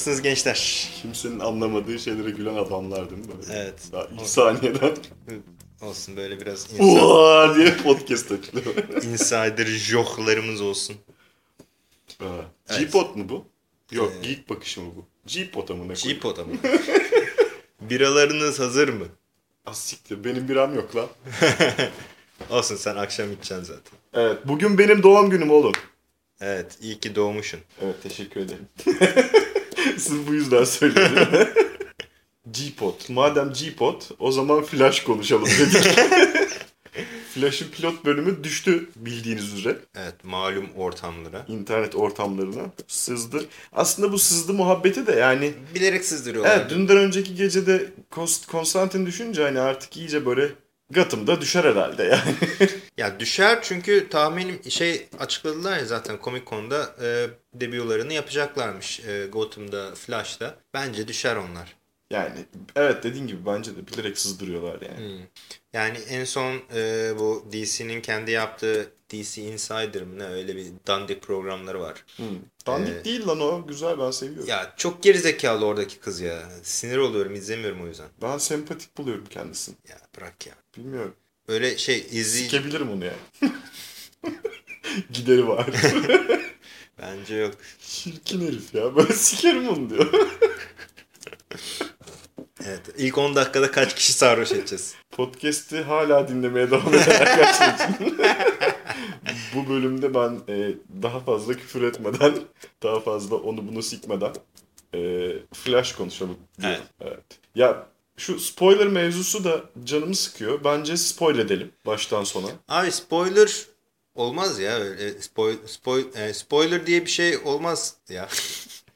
Nasılsınız gençler? Kimsenin anlamadığı şeylere gülen adamlar değil mi? Böyle? Evet. Daha ilk saniyeden Olsun böyle biraz Uaa diye podcast açılıyor. insider johlarımız olsun. Evet. G-Pod mu bu? Yok Ee, geek bakışı mı bu? G-Pod amına koyayım. G-Pod'a mı? Biralarınız hazır mı? Az siktir benim biram yok lan. Olsun sen akşam içeceksin zaten. Evet bugün benim doğum günüm oğlum. Evet iyi ki doğmuşsun. Evet teşekkür ederim. Siz bu yüzden söyledim. G-Pod. Madem G-Pod o zaman Flash konuşalım dedik. Flash'ın pilot bölümü düştü bildiğiniz üzere. Evet malum ortamlara. internet ortamlarına sızdı. Aslında bu sızdı muhabbeti de yani Bilerek sızdırıyorlar. evet dünden önceki gecede Konst- Konstantin düşünce hani artık iyice böyle Gotham'da düşer herhalde yani. Ya düşer çünkü tahminim şey açıkladılar ya zaten Comic Con'da e, debütlerini yapacaklarmış e, Gotham'da, Flash'ta. Bence düşer onlar. yani evet dediğin gibi bence de bilerek sızdırıyorlar yani. Hmm. Yani en son e, bu DC'nin kendi yaptığı DC Insider mı ne öyle bir dandik programları var. Hmm. Dandik Evet. değil lan o. Güzel ben seviyorum. Ya çok gerizekalı oradaki kız ya. Sinir oluyorum izlemiyorum o yüzden. Ben sempatik buluyorum kendisini. Ya bırak ya. Bilmiyorum. Böyle şey izleyici... Sikebilirim onu yani. Gideri var. Bence yok. Çirkin herif ya. Ben sikerim onu diyor. Evet. İlk 10 dakikada kaç kişi sarhoş edeceğiz? Podcast'i hala dinlemeye devam eden arkadaşlar için. Bu bölümde ben e, daha fazla küfür etmeden, daha fazla onu bunu sikmeden e, Flash konuşalım diyorum. Evet. Ya şu spoiler mevzusu da canımı sıkıyor. Bence spoil edelim baştan sona. Abi spoiler olmaz ya öyle spoil, spoil, e, spoiler diye bir şey olmaz ya.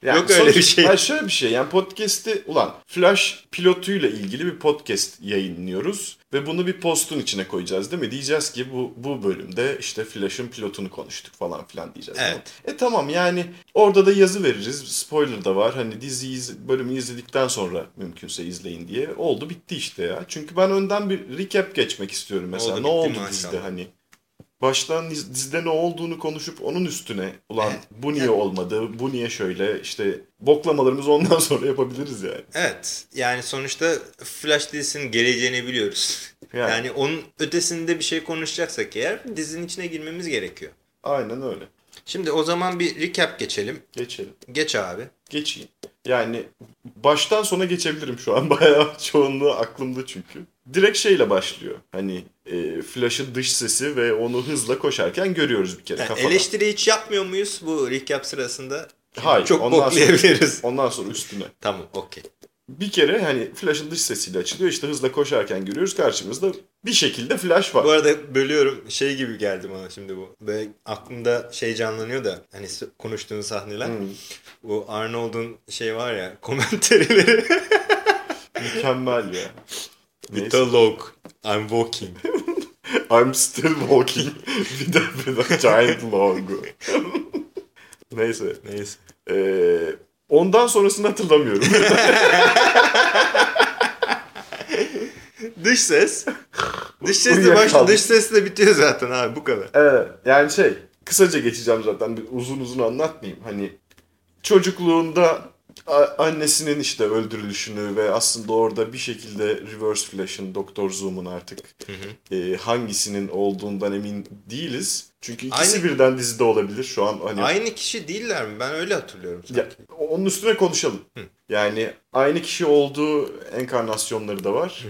Yani Yok öyle bir şey. Ha şöyle bir şey yani podcast'i ulan Flash pilotuyla ilgili bir podcast yayınlıyoruz ve bunu bir postun içine koyacağız değil mi? Diyeceğiz ki bu bu bölümde işte Flash'ın pilotunu konuştuk falan filan diyeceğiz. Evet. E tamam yani orada da yazı veririz. Spoiler da var. Hani diziyi iz- bölümü izledikten sonra mümkünse izleyin diye. Oldu bitti işte ya. Çünkü ben önden bir recap geçmek istiyorum mesela. Oldu, ne oldu maşallah. dizide hani? Baştan diz- dizide ne olduğunu konuşup onun üstüne ulan Evet. bu niye olmadı, bu niye şöyle işte boklamalarımızı ondan sonra yapabiliriz yani. Evet. Yani sonuçta Flash dizisinin geleceğini biliyoruz. Yani. Yani onun ötesinde bir şey konuşacaksak eğer dizinin içine girmemiz gerekiyor. Aynen öyle. Şimdi o zaman bir recap geçelim. Geçelim. Geç abi. Geçeyim. Yani baştan sona geçebilirim şu an. Bayağı çoğunluğu aklımda çünkü. Direkt şeyle başlıyor. Hani e, Flash'ın dış sesi ve onu hızla koşarken görüyoruz bir kere Yani kafadan. eleştiri hiç yapmıyor muyuz bu recap sırasında? Hayır. Çok ondan boklayabiliriz. Sonra, ondan sonra üstüne. Tamam okey. Bir kere hani Flash'ın dış sesiyle açılıyor. İşte hızla koşarken görüyoruz. Karşımızda bir şekilde Flash var. Bu arada bölüyorum şey gibi geldi bana şimdi bu. Böyle aklımda şey canlanıyor da hani konuştuğun sahneler. Hmm. Bu Arnold'un şey var ya komentarileri. Mükemmel ya. With a log. I'm walking. I'm still walking with a giant logo. Neyse. Neyse. Ee, ondan sonrasını hatırlamıyorum. Dış ses. Dış sesle başlıyor. Dış sesle bitiyor zaten abi bu kadar. evet. Yani şey kısaca geçeceğim zaten. Bir uzun uzun anlatmayayım. Hani çocukluğunda annesinin işte öldürülüşünü ve aslında orada bir şekilde Reverse Flash'ın, Doktor Zoom'un artık e, hangisinin olduğundan emin değiliz. Çünkü ikisi Aynı- birden dizide olabilir şu an. Hani Aynı kişi değiller mi? Ben öyle hatırlıyorum Ya, sanki. onun üstüne konuşalım. Yani aynı kişi olduğu enkarnasyonları da var.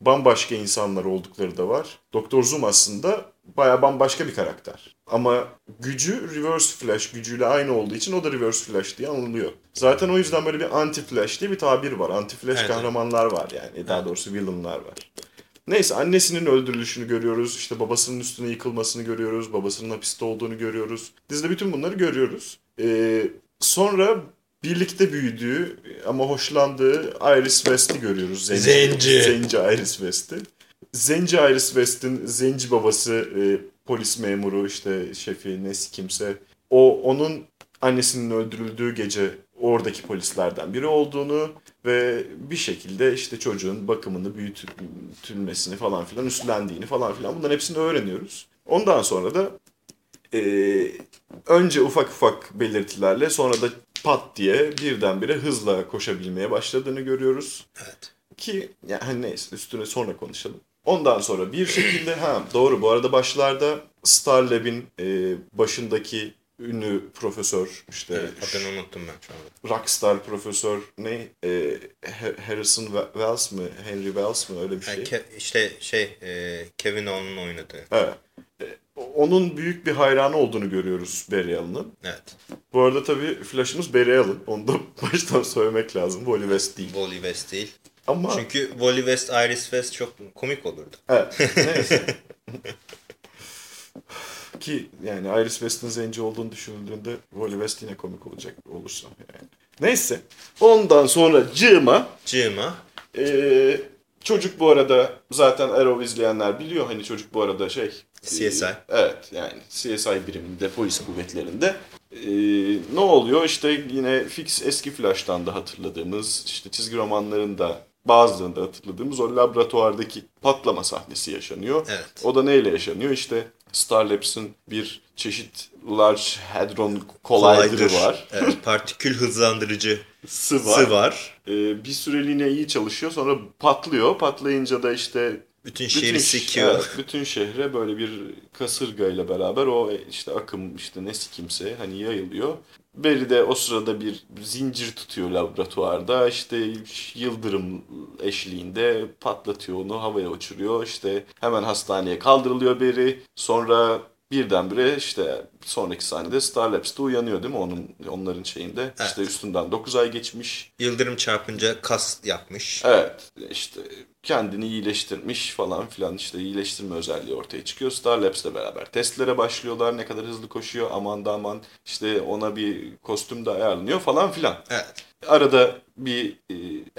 Bambaşka insanlar oldukları da var. Doktor Zoom aslında baya bambaşka bir karakter. Ama gücü Reverse Flash gücüyle aynı olduğu için o da Reverse Flash diye anılıyor. Zaten o yüzden böyle bir anti-Flash diye bir tabir var. Anti-Flash Evet, kahramanlar var yani. Daha doğrusu villainlar var. Neyse annesinin öldürülüşünü görüyoruz. İşte babasının üstüne yıkılmasını görüyoruz. Babasının hapiste olduğunu görüyoruz. Dizide bütün bunları görüyoruz. Ee, sonra birlikte büyüdüğü ama hoşlandığı Iris West'i görüyoruz. Zenci. Zenci Iris West'i. Zenci Iris West'in zenci babası e, polis memuru işte şefi nesi kimse. O onun annesinin öldürüldüğü gece oradaki polislerden biri olduğunu ve bir şekilde işte çocuğun bakımını büyütülmesini falan filan üstlendiğini falan filan bunların hepsini öğreniyoruz. Ondan sonra da e, önce ufak ufak belirtilerle sonra da pat diye birdenbire hızla koşabilmeye başladığını görüyoruz. Evet. Ki yani neyse üstüne sonra konuşalım. Ondan sonra bir şekilde ha doğru bu arada başlarda Starlab'in e, başındaki ünlü profesör işte Evet, adını unuttum ben şu anda. rockstar profesör ne e, Harrison Wells mı Henry Wells mı öyle bir şey. Yani Ke- işte şey e, Kevin O'nun oynadığı. Evet. E, Onun büyük bir hayranı olduğunu görüyoruz Barry Allen'ın. Evet. Bu arada tabii Flash'ımız Barry Allen. Onu da baştan söylemek lazım. Wally West değil. Wally West değil. Ama Çünkü Wally West, Iris West çok komik olurdu. evet. Neyse. Ki yani Iris West'in zenci olduğunu düşünüldüğünde Wally West yine komik olacak olursa yani. Neyse. Ondan sonra Cığma Cığma. Ee, çocuk bu arada zaten Arrow izleyenler biliyor hani çocuk bu arada şey. CSI. e, evet yani CSI biriminde polis kuvvetlerinde. Ee, ne oluyor işte yine fix eski Flash'tan da hatırladığımız işte çizgi romanlarında bazılarında hatırladığımız o laboratuvardaki patlama sahnesi yaşanıyor. Evet. O da neyle yaşanıyor? İşte Starlabs'ın bir çeşit Large Hadron Collider'ı var. Evet, partikül hızlandırıcı Sı var. sı var. Ee, bir süreliğine iyi çalışıyor sonra patlıyor. Patlayınca da işte Bütün şehri ş- sikiyor. evet, bütün şehre böyle bir kasırga ile beraber o işte akım işte ne sikimse hani yayılıyor. Barry de o sırada bir zincir tutuyor laboratuvarda. İşte yıldırım eşliğinde patlatıyor onu havaya uçuruyor. İşte hemen hastaneye kaldırılıyor Barry. Sonra birdenbire işte sonraki sahnede Starlabs'te uyanıyor değil mi onun onların şeyinde. İşte üstünden 9 ay geçmiş. Yıldırım çarpınca kas yapmış. Evet işte kendini iyileştirmiş falan filan işte iyileştirme özelliği ortaya çıkıyor. Starlabs'le beraber testlere başlıyorlar. Ne kadar hızlı koşuyor aman da aman işte ona bir kostüm de ayarlanıyor falan filan. Evet. Arada bir e,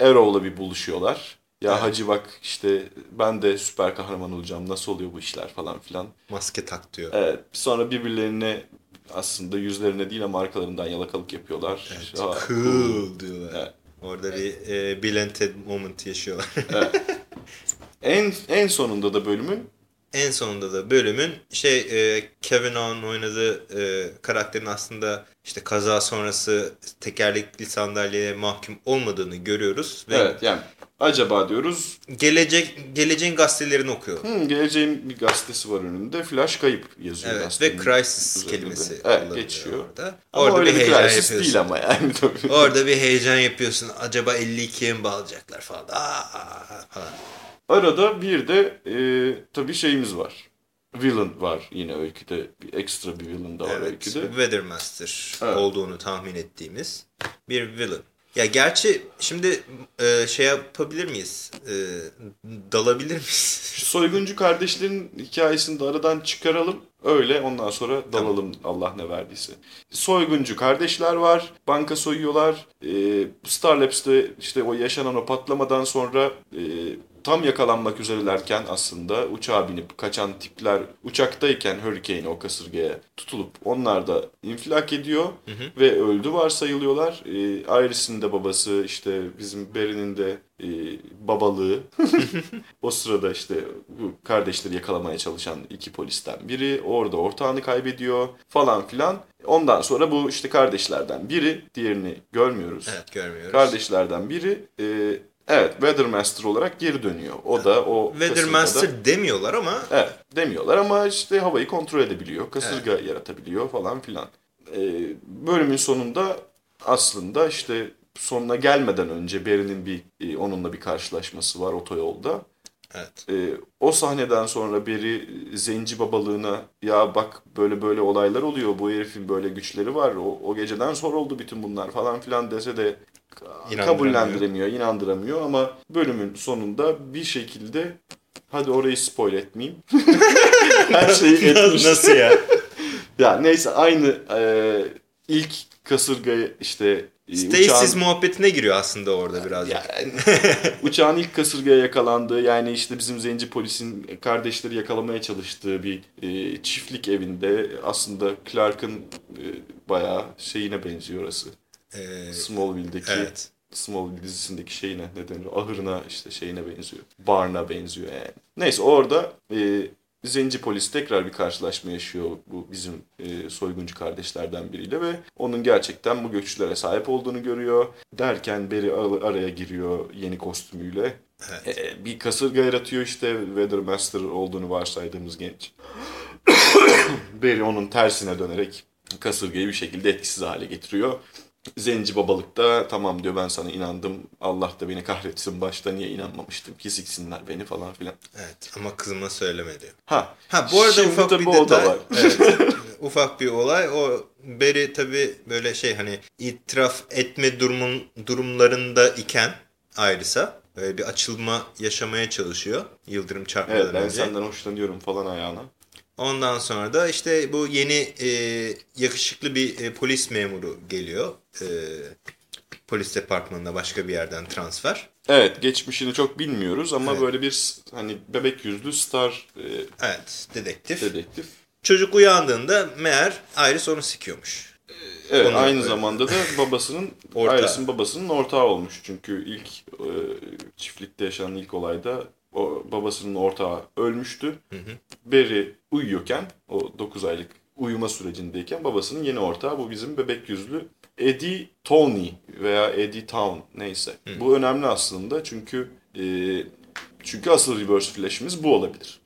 Arrow'la bir buluşuyorlar. Ya Evet. hacı bak işte ben de süper kahraman olacağım nasıl oluyor bu işler falan filan. Maske tak diyor. Evet sonra birbirlerine aslında yüzlerine değil ama arkalarından yalakalık yapıyorlar. Evet, Aa, cool diyorlar. Evet. Orada bir e, Bill and Ted moment yaşıyorlar. En, en sonunda da bölümün en sonunda da bölümün şey e, Kevin O'nun oynadığı e, karakterin aslında işte kaza sonrası tekerlekli sandalyeye mahkum olmadığını görüyoruz ve evet yani acaba diyoruz gelecek geleceğin gazetelerini okuyor. hmm, geleceğin bir gazetesi var önünde Flash kayıp yazıyor Evet ve crisis üzerinde. kelimesi evet, geçiyor. orada. Ama Orada bir bir heyecan crisis yapıyorsun. değil ama yani tabii. Orada bir heyecan yapıyorsun. Acaba 52'ye mi bağlayacaklar falan. Aa, falan. Arada bir de e, tabii şeyimiz var. Villain var yine öyküde. Bir ekstra bir villain da var Evet, öyküde. Weathermaster Evet. olduğunu tahmin ettiğimiz bir villain. Ya gerçi şimdi e, şey yapabilir miyiz? E, dalabilir miyiz? Şu soyguncu kardeşlerin hikayesini de aradan çıkaralım. Öyle ondan sonra dalalım Allah ne verdiyse. Soyguncu kardeşler var. Banka soyuyorlar. Ee, Starlabs'te işte o yaşanan o patlamadan sonra e, tam yakalanmak üzerelerken aslında uçağa binip kaçan tipler uçaktayken Hurricane o kasırgaya tutulup onlar da infilak ediyor ve öldü varsayılıyorlar. Ee, Iris'in de babası işte bizim Barry'nin de e, babalığı o sırada işte bu kardeşleri yakalamaya çalışan iki polisten biri orada ortağını kaybediyor falan filan. Ondan sonra bu işte kardeşlerden biri diğerini görmüyoruz. Evet görmüyoruz. Kardeşlerden biri e, evet Weathermaster olarak geri dönüyor. O da o kasırgada- Weathermaster demiyorlar ama Evet demiyorlar ama işte havayı kontrol edebiliyor. Kasırga yaratabiliyor falan filan. Ee, bölümün sonunda aslında işte sonuna gelmeden önce Barry'nin bir e, onunla bir karşılaşması var otoyolda. evet. Ee, o sahneden sonra Barry zenci babalığına ya bak böyle böyle olaylar oluyor bu herifin böyle güçleri var o, o geceden sonra oldu bütün bunlar falan filan dese de. Kabullendiremiyor, inandıramıyor ama bölümün sonunda bir şekilde hadi orayı spoil etmeyeyim. Her şeyi etmiş. Nasıl ya? Ya neyse aynı e, ilk kasırgayı işte e, Stasis muhabbetine giriyor aslında orada birazcık. yani, uçağın ilk kasırgaya yakalandığı yani işte bizim zenci polisin kardeşleri yakalamaya çalıştığı bir e, çiftlik evinde aslında Clark'ın e, bayağı şeyine benziyor orası. Ee, Smallville'deki evet. Smallville dizisindeki şeyine ne denir? Ahırına işte şeyine benziyor. Barna benziyor yani. Neyse orada e, Zenci polis tekrar bir karşılaşma yaşıyor bu bizim e, soyguncu kardeşlerden biriyle ve onun gerçekten bu göçlere sahip olduğunu görüyor. Derken Barry araya giriyor yeni kostümüyle. Evet. E, bir kasırga yaratıyor işte Weathermaster olduğunu varsaydığımız genç. Barry onun tersine dönerek kasırgayı bir şekilde etkisiz hale getiriyor. Zenci babalıkta tamam diyor ben sana inandım. Allah da beni kahretsin başta niye inanmamıştım ki siksinler beni falan filan. Evet ama kızıma söyleme diyor. Ha. Ha bu arada ufak bir detay. Da var. Evet, ufak bir olay. O Beri tabi böyle şey hani itiraf etme durumun durumlarında iken ayrısa böyle bir açılma yaşamaya çalışıyor. Yıldırım çarpmadan evet, ben önce. senden hoşlanıyorum falan ayağına. Ondan sonra da işte bu yeni e, yakışıklı bir e, polis memuru geliyor. E, polis departmanına başka bir yerden transfer. Evet geçmişini çok bilmiyoruz ama evet. böyle bir hani bebek yüzlü star e, Evet dedektif. Dedektif. Çocuk uyandığında meğer Iris onu sikiyormuş. Evet Onu aynı böyle. zamanda da babasının Iris'in babasının ortağı olmuş. Çünkü ilk e, çiftlikte yaşanan ilk olayda o babasının ortağı ölmüştü. Hı hı. Barry uyuyorken o 9 aylık uyuma sürecindeyken babasının yeni ortağı bu bizim bebek yüzlü Eddie Tony veya Eddie Town neyse. Hı. Bu önemli aslında çünkü e, çünkü asıl reverse flash'imiz bu olabilir.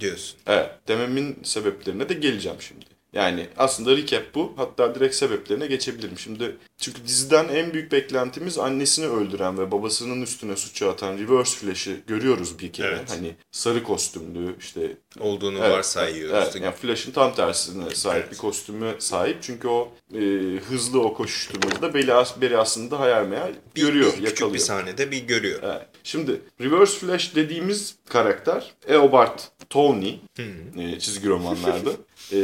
Diyorsun. Evet. Dememin sebeplerine de geleceğim şimdi. Yani aslında recap bu. Hatta direkt sebeplerine geçebilirim. Şimdi çünkü diziden en büyük beklentimiz annesini öldüren ve babasının üstüne suçu atan Reverse Flash'ı görüyoruz bir kere. Evet. Hani sarı kostümlü işte olduğunu evet, varsayıyoruz. Evet, yani Flash'ın tam tersine sahip evet. bir kostümü sahip. Çünkü o e, hızlı o koşuşturmada Beli, Beli aslında hayal meyal görüyor, bir, yakalıyor. bir sahnede bir görüyor. Evet. Şimdi Reverse Flash dediğimiz karakter Eobard Tony hmm. e, çizgi romanlarda e,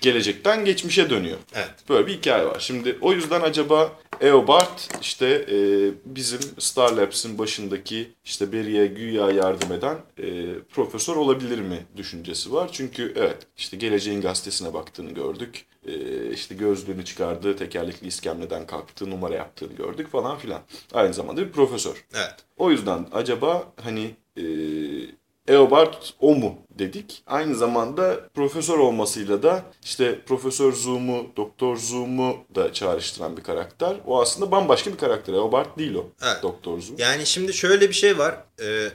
gelecekten geçmişe dönüyor. Evet. Böyle bir hikaye var. Şimdi o yüzden acaba Eobard işte e, bizim Star Labs'in başındaki işte Barry'e güya yardım eden e, profesör olabilir mi düşüncesi var. Çünkü evet işte geleceğin gazetesine baktığını gördük. E, işte gözlüğünü çıkardı, tekerlekli iskemleden kalktı, numara yaptığını gördük falan filan. Aynı zamanda bir profesör. Evet. O yüzden acaba hani e, Eobard o mu dedik. Aynı zamanda profesör olmasıyla da işte Profesör Zoom'u, Doktor Zoom'u da çağrıştıran bir karakter. O aslında bambaşka bir karakter. Eobard değil o. Evet. Doktor Zoom. Yani şimdi şöyle bir şey var. Ee,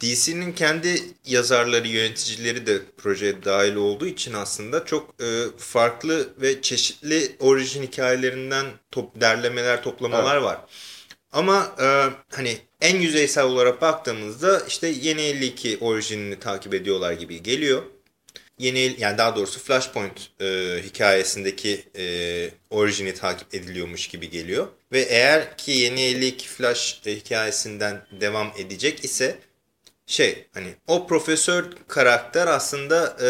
DC'nin kendi yazarları, yöneticileri de projeye dahil olduğu için aslında çok e, farklı ve çeşitli orijin hikayelerinden top, derlemeler, toplamalar evet. var. Ama e, hani en yüzeysel olarak baktığımızda işte Yeni 52 orijinini takip ediyorlar gibi geliyor. Yeni yani daha doğrusu Flashpoint e, hikayesindeki e, orijini takip ediliyormuş gibi geliyor. Ve eğer ki Yeni 52 Flash e, hikayesinden devam edecek ise şey hani o profesör karakter aslında e,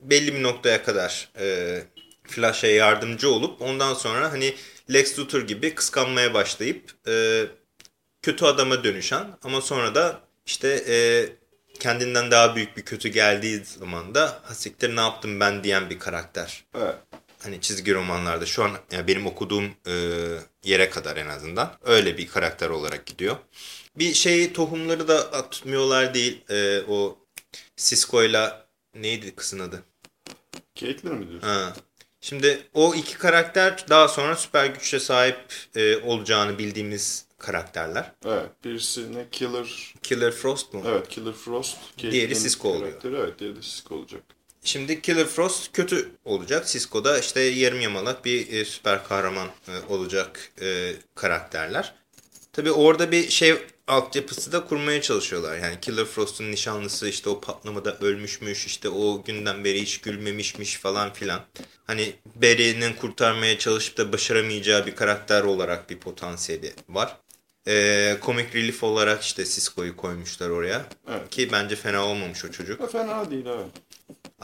belli bir noktaya kadar e, Flash'a yardımcı olup ondan sonra hani Lex Luthor gibi kıskanmaya başlayıp e, kötü adama dönüşen ama sonra da işte e, kendinden daha büyük bir kötü geldiği zaman da hasiktir ne yaptım ben diyen bir karakter. Evet. Hani çizgi romanlarda şu an yani benim okuduğum e, yere kadar en azından öyle bir karakter olarak gidiyor. Bir şey tohumları da atmıyorlar değil. E, o Cisco'yla neydi kızın adı? Caitlyn mi diyorsun? Ha. Şimdi o iki karakter daha sonra süper güçle sahip e, olacağını bildiğimiz karakterler. Evet. Birisi ne? Killer... Killer Frost mu? Evet. Killer Frost. Diğeri Cisco oluyor. Evet. Diğeri de Cisco olacak. Şimdi Killer Frost kötü olacak. Cisco da işte yarım yamalak bir e, süper kahraman e, olacak e, karakterler. Tabi orada bir şey altyapısı da kurmaya çalışıyorlar. Yani Killer Frost'un nişanlısı işte o patlamada ölmüşmüş işte o günden beri hiç gülmemişmiş falan filan. Hani Barry'nin kurtarmaya çalışıp da başaramayacağı bir karakter olarak bir potansiyeli var. Ee, Comic Relief olarak işte Cisco'yu koymuşlar oraya. Evet. Ki bence fena olmamış o çocuk. fena değil evet.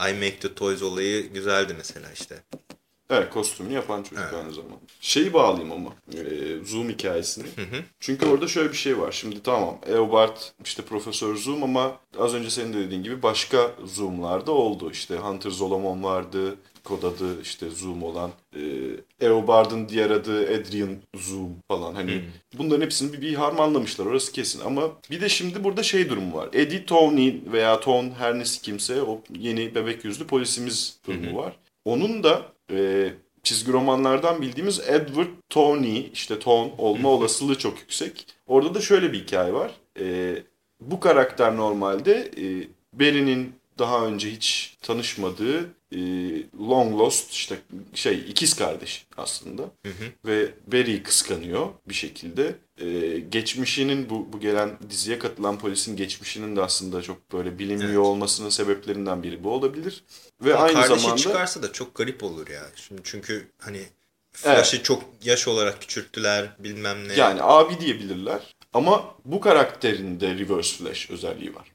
I Make the Toys olayı güzeldi mesela işte. Evet kostümünü yapan çocuk Evet. aynı zamanda. Şeyi bağlayayım ama e, Zoom hikayesini. Çünkü orada şöyle bir şey var. Şimdi tamam Eobard işte Profesör Zoom ama az önce senin de dediğin gibi başka Zoom'larda oldu. İşte Hunter Zolomon vardı. Kod adı işte Zoom olan. E, Eobard'ın diğer adı Adrian Zoom falan. Hani bunların hepsini bir, bir harmanlamışlar orası kesin. Ama bir de şimdi burada şey durumu var. Eddie Tony veya Ton her nesi kimse o yeni bebek yüzlü polisimiz durumu var. Onun da e, çizgi romanlardan bildiğimiz Edward Tony, işte Ton olma olasılığı çok yüksek. Orada da şöyle bir hikaye var. E, bu karakter normalde e, Barry'nin daha önce hiç tanışmadığı e, Long Lost işte şey ikiz kardeş aslında. Ve Barry'i kıskanıyor bir şekilde. E, geçmişinin bu, bu gelen diziye katılan polisin geçmişinin de aslında çok böyle bilinmiyor Evet. olmasının sebeplerinden biri bu olabilir. Ve Ama aynı kardeşi zamanda çıkarsa da çok garip olur ya. Şimdi çünkü hani Flash'ı çok yaş olarak küçülttüler bilmem ne. yani abi diyebilirler. Ama bu karakterin de Reverse Flash özelliği var.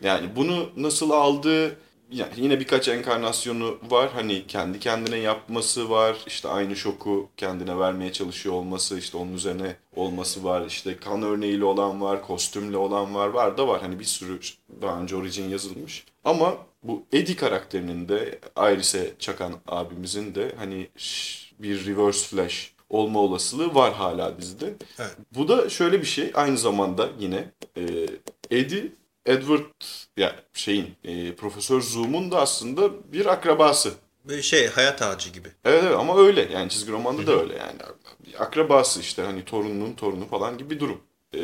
Yani bunu nasıl aldığı yani yine birkaç enkarnasyonu var. Hani kendi kendine yapması var. İşte aynı şoku kendine vermeye çalışıyor olması, işte onun üzerine olması var. İşte kan örneğiyle olan var, kostümle olan var. Var da var. Hani bir sürü daha önce origin yazılmış. Ama bu Eddie karakterinin de Iris'e çakan abimizin de hani bir reverse flash olma olasılığı var hala dizide. Evet. Bu da şöyle bir şey aynı zamanda yine e, Eddie Edward ya şeyin e, Profesör Zoom'un da aslında bir akrabası. Böyle şey hayat ağacı gibi. Evet evet ama öyle yani çizgi romanda da öyle yani akrabası işte hani torununun torunu falan gibi bir durum. Ee,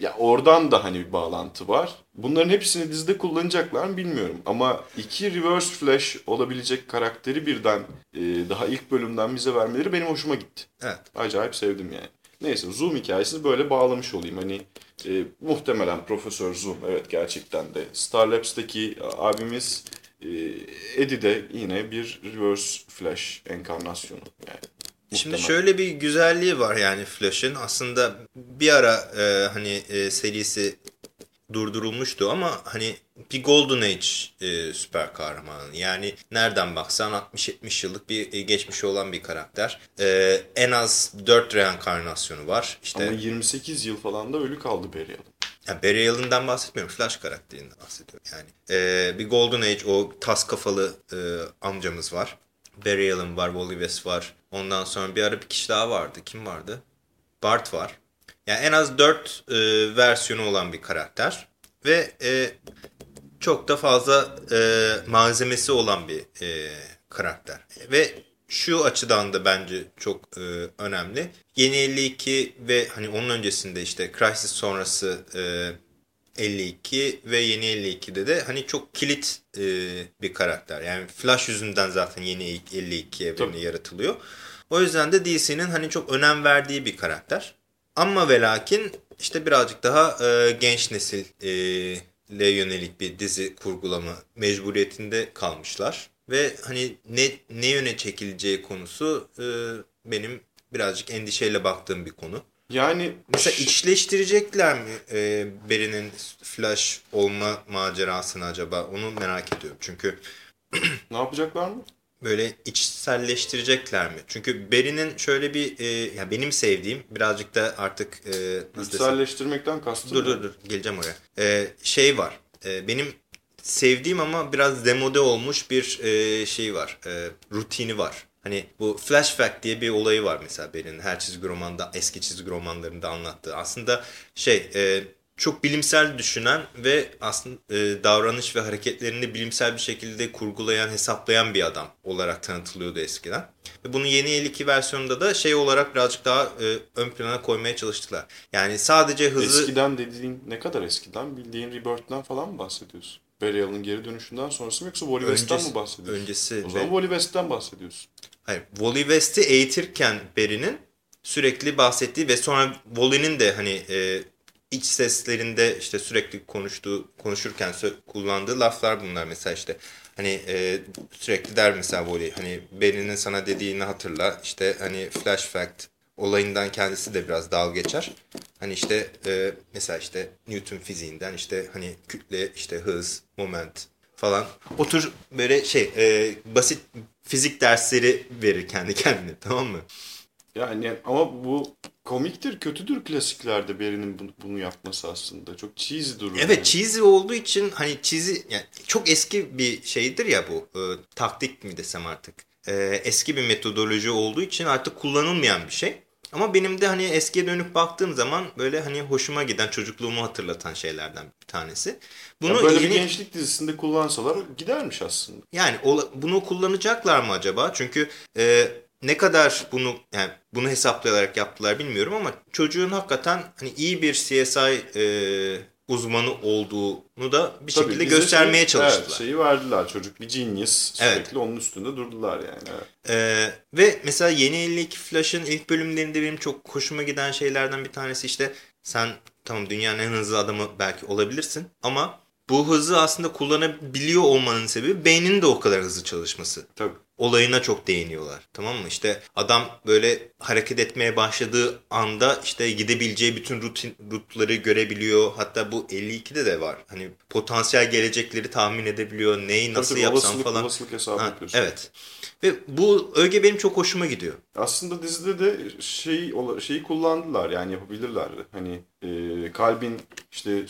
ya oradan da hani bir bağlantı var. Bunların hepsini dizide kullanacaklar mı bilmiyorum. Ama iki Reverse Flash olabilecek karakteri birden e, daha ilk bölümden bize vermeleri benim hoşuma gitti. Evet. Acayip sevdim yani. Neyse Zoom hikayesini böyle bağlamış olayım. Hani e, muhtemelen Profesör Zoom evet gerçekten de Star Labs'teki abimiz e, Eddie de yine bir Reverse Flash enkarnasyonu. Yani Şimdi şöyle bir güzelliği var yani Flash'ın. Aslında bir ara e, hani e, serisi durdurulmuştu ama hani bir Golden Age e, süper kahramanı. Yani nereden baksan 60-70 yıllık bir e, geçmişi olan bir karakter. E, en az 4 reenkarnasyonu var. İşte Ama 28 yıl falan da ölü kaldı Barry Allen. ya Barry Allen'dan bahsetmiyorum. Flash karakterinden bahsediyorum. Yani e, bir Golden Age o tas kafalı e, amcamız var. Barry Allen var, Wally West var. Ondan sonra bir ara bir kişi daha vardı. Kim vardı? Bart var. Yani en az 4 e, versiyonu olan bir karakter. Ve e, çok da fazla e, malzemesi olan bir e, karakter. Ve şu açıdan da bence çok e, önemli. Yeni 52 ve hani onun öncesinde işte Crisis sonrası e, 52 ve yeni 52'de de hani çok kilit e, bir karakter. Yani Flash yüzünden zaten yeni 52 evreni Tabii. yaratılıyor. O yüzden de DC'nin hani çok önem verdiği bir karakter. Ama ve lakin işte birazcık daha e, genç nesil e, le yönelik bir dizi kurgulama mecburiyetinde kalmışlar. Ve hani ne ne yöne çekileceği konusu e, benim birazcık endişeyle baktığım bir konu. Yani Mesela içleştirecekler mi e, Barry'nin Flash olma macerasını acaba? Onu merak ediyorum. Çünkü ne yapacaklar mı? Böyle içselleştirecekler mi? Çünkü Barry'nin şöyle bir e, ya benim sevdiğim birazcık da artık e, nasıl? İçselleştirmekten kastım. Dur dur dur geleceğim oraya. E, şey var. E, benim sevdiğim ama biraz demode olmuş bir e, şey var. E, rutini var. Hani bu flashback diye bir olayı var mesela Barry'nin her çizgi romanda eski çizgi romanlarında anlattığı. Aslında şey e, çok bilimsel düşünen ve aslında e, davranış ve hareketlerini bilimsel bir şekilde kurgulayan, hesaplayan bir adam olarak tanıtılıyordu eskiden. Ve bunun yeni 52 versiyonunda da şey olarak birazcık daha e, ön plana koymaya çalıştılar. Yani sadece hızı... Eskiden dediğin ne kadar eskiden? Bildiğin Rebirth'ten falan mı bahsediyorsun? Barry geri dönüşünden sonrası mı yoksa Wally West'ten mi bahsediyorsun? öncesi O zaman ve- Wally West'ten bahsediyorsun. Hayır, Wally West'i eğitirken Barry'nin sürekli bahsettiği ve sonra Wally'nin de hani e, iç seslerinde işte sürekli konuştuğu konuşurken kullandığı laflar bunlar mesela işte hani e, sürekli der mesela Wally hani Barry'nin sana dediğini hatırla işte hani flash fact olayından kendisi de biraz dalga geçer. Hani işte e, mesela işte Newton fiziğinden işte hani kütle işte hız, moment falan. Otur böyle şey e, basit fizik dersleri verir kendi kendine tamam mı? Yani ama bu komiktir, kötüdür klasiklerde Barry'nin bunu, yapması aslında. Çok cheesy durur. Evet yani. cheesy olduğu için hani cheesy yani çok eski bir şeydir ya bu e, taktik mi desem artık. E, eski bir metodoloji olduğu için artık kullanılmayan bir şey. Ama benim de hani eskiye dönüp baktığım zaman böyle hani hoşuma giden çocukluğumu hatırlatan şeylerden bir tanesi. Bunu böyle yeni... bir gençlik dizisinde kullansalar gidermiş aslında. Yani bunu kullanacaklar mı acaba? Çünkü e, ne kadar bunu yani bunu hesaplayarak yaptılar bilmiyorum ama çocuğun hakikaten hani iyi bir CSI e, uzmanı olduğunu da bir Tabii, şekilde göstermeye şey, çalıştılar. Evet, şeyi verdiler çocuk bir genius sürekli evet. onun üstünde durdular yani. Evet. Ee, ve mesela Yeni 52 Flash'ın ilk bölümlerinde benim çok hoşuma giden şeylerden bir tanesi işte sen tamam dünyanın en hızlı adamı belki olabilirsin ama bu hızı aslında kullanabiliyor olmanın sebebi beynin de o kadar hızlı çalışması. Tabii olayına çok değiniyorlar. Tamam mı? İşte adam böyle hareket etmeye başladığı anda işte gidebileceği bütün rutin rutları görebiliyor. Hatta bu 52'de de var. Hani potansiyel gelecekleri tahmin edebiliyor. Neyi nasıl Tabii, yapsam olasılık, falan. Olasılık hesabı ha, yapıyorsun. Evet. Ve bu öge benim çok hoşuma gidiyor. Aslında dizide de şey şeyi kullandılar yani yapabilirler. Hani e, kalbin işte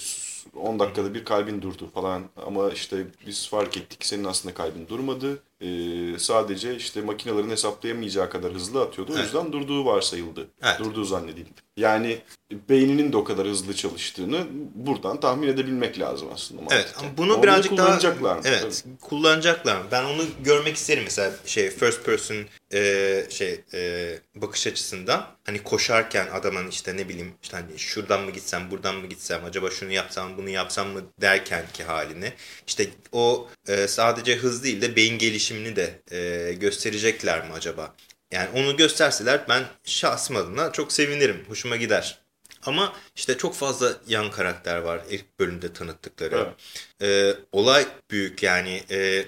10 dakikada bir kalbin durdu falan ama işte biz fark ettik senin aslında kalbin durmadı. Ee, sadece işte makinelerin hesaplayamayacağı kadar hızlı atıyordu. O yüzden durduğu varsayıldı. Evet. Durduğu zannedildi. Yani beyninin de o kadar hızlı çalıştığını buradan tahmin edebilmek lazım aslında. Evet ama bunu ama birazcık kullanacaklar daha... Mı? Evet tabii. kullanacaklar mı? Ben onu görmek isterim mesela şey first person e, şey e, bakış açısından. Hani koşarken adamın işte ne bileyim işte hani şuradan mı gitsem buradan mı gitsem acaba şunu yapsam bunu yapsam mı derken ki halini. İşte o e, sadece hız değil de beyin gelişimini de e, gösterecekler mi acaba? Yani onu gösterseler ben şahsım adına çok sevinirim. Hoşuma gider. Ama işte çok fazla yan karakter var ilk bölümde tanıttıkları. Evet. Ee, olay büyük yani. E,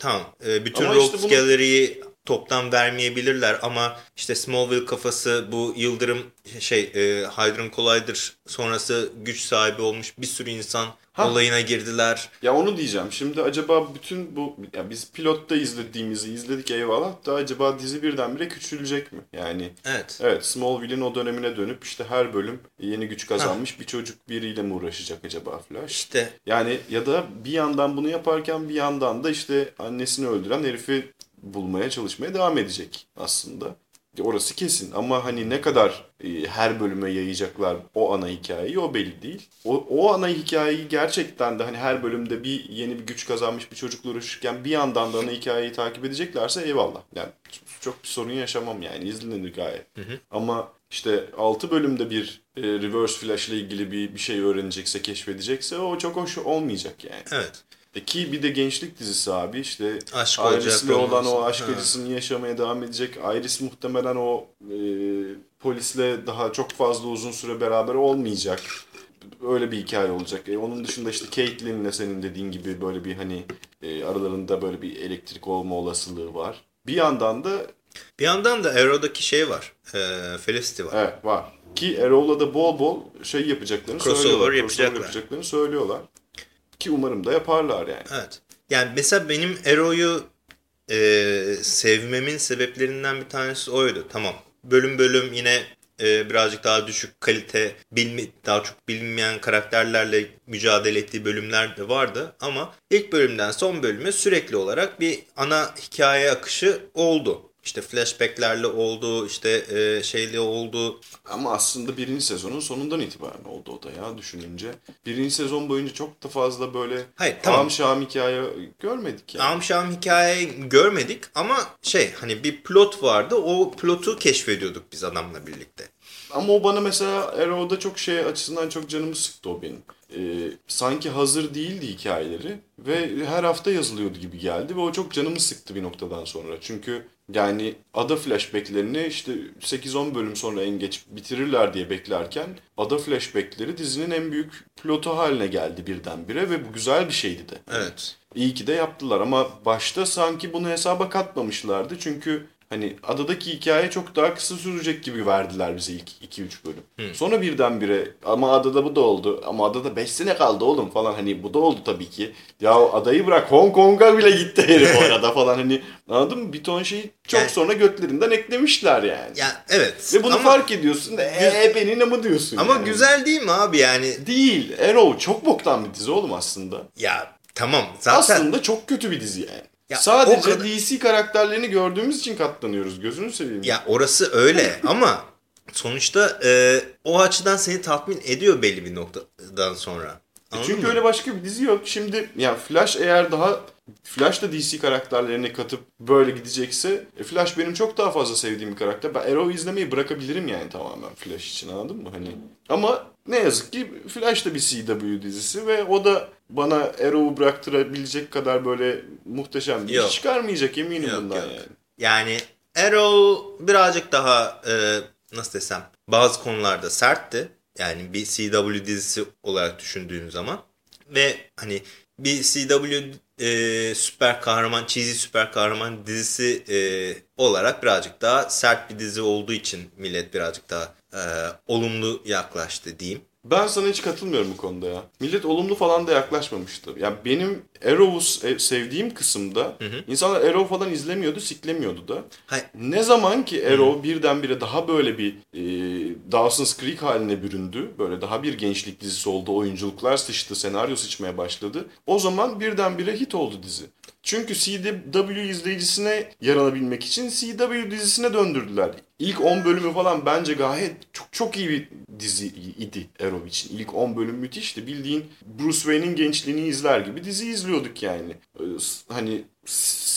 tamam e, bütün Rogues işte bunu... Gallery'yi toptan vermeyebilirler ama işte Smallville kafası bu Yıldırım şey e, Hadron Collider sonrası güç sahibi olmuş bir sürü insan ha. olayına girdiler. Ya onu diyeceğim. Şimdi acaba bütün bu ya biz pilotta izlediğimizi izledik eyvallah da acaba dizi birdenbire küçülecek mi? Yani Evet. Evet, Smallville'in o dönemine dönüp işte her bölüm yeni güç kazanmış ha. bir çocuk biriyle mi uğraşacak acaba Flash? İşte. Yani ya da bir yandan bunu yaparken bir yandan da işte annesini öldüren herifi bulmaya çalışmaya devam edecek aslında. Orası kesin ama hani ne kadar e, her bölüme yayacaklar o ana hikayeyi o belli değil. O, o ana hikayeyi gerçekten de hani her bölümde bir yeni bir güç kazanmış bir çocukla uğraşırken bir yandan da ana hikayeyi takip edeceklerse eyvallah. Yani çok bir sorun yaşamam yani izlenir gayet. Hı hı. Ama işte 6 bölümde bir e, reverse flash ile ilgili bir, bir şey öğrenecekse, keşfedecekse o çok hoş olmayacak yani. Evet. E ki bir de gençlik dizisi abi işte Aşk Iris'le olan o aşk ha. acısını yaşamaya devam edecek. Iris muhtemelen o e, polisle daha çok fazla uzun süre beraber olmayacak. Öyle bir hikaye olacak. E, onun dışında işte Caitlyn'le senin dediğin gibi böyle bir hani e, aralarında böyle bir elektrik olma olasılığı var. Bir yandan da bir yandan da Arrow'daki şey var. E, Felicity var. Evet var. Ki Arrow'la da bol bol şey yapacaklarını Crossover söylüyorlar. Yapacaklar. Crossover yapacaklarını söylüyorlar. Ki umarım da yaparlar yani. Evet. Yani mesela benim Arrow'yu e, sevmemin sebeplerinden bir tanesi oydu. Tamam. Bölüm bölüm yine e, birazcık daha düşük kalite, bilmi, daha çok bilinmeyen karakterlerle mücadele ettiği bölümler de vardı. Ama ilk bölümden son bölüme sürekli olarak bir ana hikaye akışı oldu. İşte flashbacklerle oldu, işte e, şeyle oldu. Ama aslında birinci sezonun sonundan itibaren oldu o da ya düşününce. Birinci sezon boyunca çok da fazla böyle Hayır, tamam. amşam hikaye görmedik yani. Amşam hikaye görmedik ama şey hani bir plot vardı o plotu keşfediyorduk biz adamla birlikte. Ama o bana mesela Arrow'da çok şey açısından çok canımı sıktı o benim. Ee, sanki hazır değildi hikayeleri ve her hafta yazılıyordu gibi geldi ve o çok canımı sıktı bir noktadan sonra. Çünkü yani ada flashbacklerini işte 8-10 bölüm sonra en geç bitirirler diye beklerken ada flashbackleri dizinin en büyük plotu haline geldi birdenbire ve bu güzel bir şeydi de. Evet. İyi ki de yaptılar ama başta sanki bunu hesaba katmamışlardı çünkü Hani adadaki hikaye çok daha kısa sürecek gibi verdiler bize ilk 2-3 bölüm. Sonra birdenbire ama adada bu da oldu. Ama adada 5 sene kaldı oğlum falan. Hani bu da oldu tabii ki. Ya adayı bırak Hong Kong'a bile gitti herif o arada falan. Hani anladın mı? Bir ton şeyi çok Yani- sonra götlerinden eklemişler yani. Ya evet. Ve bunu ama, fark ediyorsun da eee benim mı diyorsun Ama yani. güzel değil mi abi yani? Değil. Arrow çok boktan bir dizi oğlum aslında. Ya tamam zaten Aslında çok kötü bir dizi yani. Ya Sadece kadar- DC karakterlerini gördüğümüz için katlanıyoruz. Gözünü seveyim. ya orası öyle ama sonuçta e, o açıdan seni tatmin ediyor belli bir noktadan sonra. Anladın Çünkü mı? öyle başka bir dizi yok. Şimdi ya Flash eğer daha Flash da DC karakterlerini katıp böyle gidecekse e, Flash benim çok daha fazla sevdiğim bir karakter. Ben Arrow izlemeyi bırakabilirim yani tamamen Flash için anladın mı? Hani ama ne yazık ki Flash da bir CW dizisi ve o da bana Arrow'u bıraktırabilecek kadar böyle muhteşem bir Yok. iş çıkarmayacak eminim Yok, bundan yok. yani. Yani Arrow birazcık daha e, nasıl desem bazı konularda sertti. Yani bir CW dizisi olarak düşündüğün zaman. Ve hani bir CW e, süper kahraman, cheesy süper kahraman dizisi e, olarak birazcık daha sert bir dizi olduğu için millet birazcık daha e, olumlu yaklaştı diyeyim. Ben sana hiç katılmıyorum bu konuda ya. Millet olumlu falan da yaklaşmamıştı. Yani benim Arrow'u se- sevdiğim kısımda insanlar Arrow falan izlemiyordu, siklemiyordu da. Hayır, Ne zaman ki Arrow birdenbire daha böyle bir e, Dawson's Creek haline büründü. Böyle daha bir gençlik dizisi oldu. Oyunculuklar sıçtı, senaryo sıçmaya başladı. O zaman birdenbire hit oldu dizi. Çünkü CW izleyicisine yaranabilmek için CW dizisine döndürdüler. İlk 10 bölümü falan bence gayet çok çok iyi bir dizi idi Arrow için. İlk 10 bölüm müthişti. Bildiğin Bruce Wayne'in gençliğini izler gibi dizi izliyorduk yani. Ee, Hani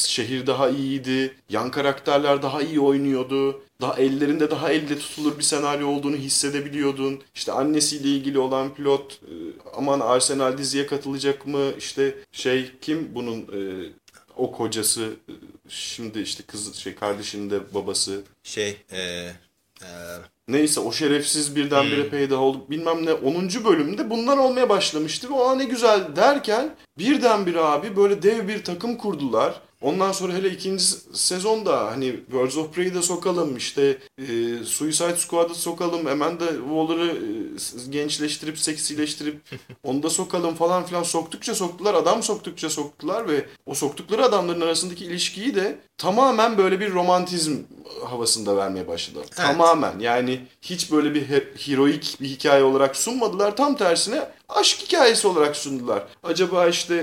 şehir daha iyiydi. Yan karakterler daha iyi oynuyordu. Daha ellerinde daha elde tutulur bir senaryo olduğunu hissedebiliyordun. İşte annesiyle ilgili olan pilot e, aman Arsenal diziye katılacak mı? İşte şey kim bunun e, o kocası e, şimdi işte kız şey kardeşinin de babası şey e, Neyse o şerefsiz birdenbire peydah oldu bilmem ne 10. bölümde bunlar olmaya başlamıştı ve aa ne güzel derken birdenbire abi böyle dev bir takım kurdular. Ondan sonra hele ikinci sezonda hani Birds of Prey'i de sokalım işte e, Suicide Squad'ı sokalım hemen de Waller'ı e, gençleştirip seksileştirip onu da sokalım falan filan soktukça soktular adam soktukça soktular ve o soktukları adamların arasındaki ilişkiyi de tamamen böyle bir romantizm havasında vermeye başladı. Tamamen yani hiç böyle bir he- heroik bir hikaye olarak sunmadılar. Tam tersine aşk hikayesi olarak sundular. Acaba işte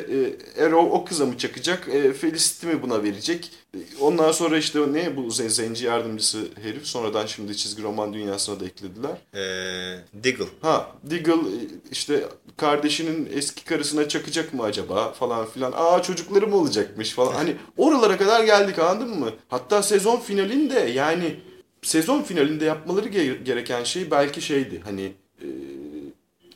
e, Arrow o kıza mı çakacak? E, Felicity mi buna verecek? E, ondan sonra işte ne bu zen- zenci yardımcısı herif sonradan şimdi çizgi roman dünyasına da eklediler. e, Diggle. Ha Diggle e, işte kardeşinin eski karısına çakacak mı acaba falan filan. Aa çocukları mı olacakmış falan. Hani oralara kadar geldik anladın mı? Hatta sezon finalinde yani sezon finalinde yapmaları ge- gereken şey belki şeydi. Hani e,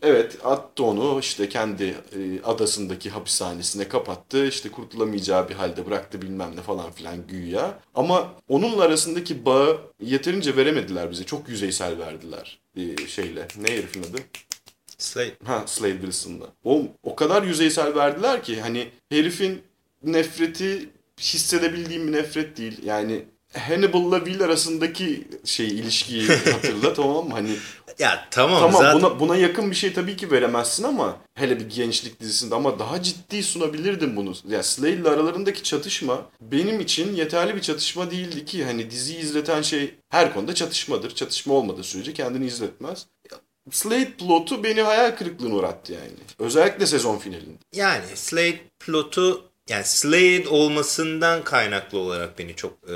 evet attı onu işte kendi e, adasındaki hapishanesine kapattı. İşte kurtulamayacağı bir halde bıraktı bilmem ne falan filan güya. Ama onunla arasındaki bağı yeterince veremediler bize. Çok yüzeysel verdiler e, şeyle. Ne herifin adı? Slade. Ha Slade Wilson'da. O, o kadar yüzeysel verdiler ki hani herifin nefreti hissedebildiğim bir nefret değil. Yani Hannibal'la Will arasındaki şey ilişkiyi hatırla tamam mı? Hani Ya tamam, tamam zaten buna buna yakın bir şey tabii ki veremezsin ama hele bir gençlik dizisinde ama daha ciddi sunabilirdin bunu. Ya Slade ile aralarındaki çatışma benim için yeterli bir çatışma değildi ki hani diziyi izleten şey her konuda çatışmadır. Çatışma olmadığı sürece kendini izletmez. Slade plotu beni hayal kırıklığına uğrattı yani. Özellikle sezon finalinde. yani Slade plotu yani Slade olmasından kaynaklı olarak beni çok e,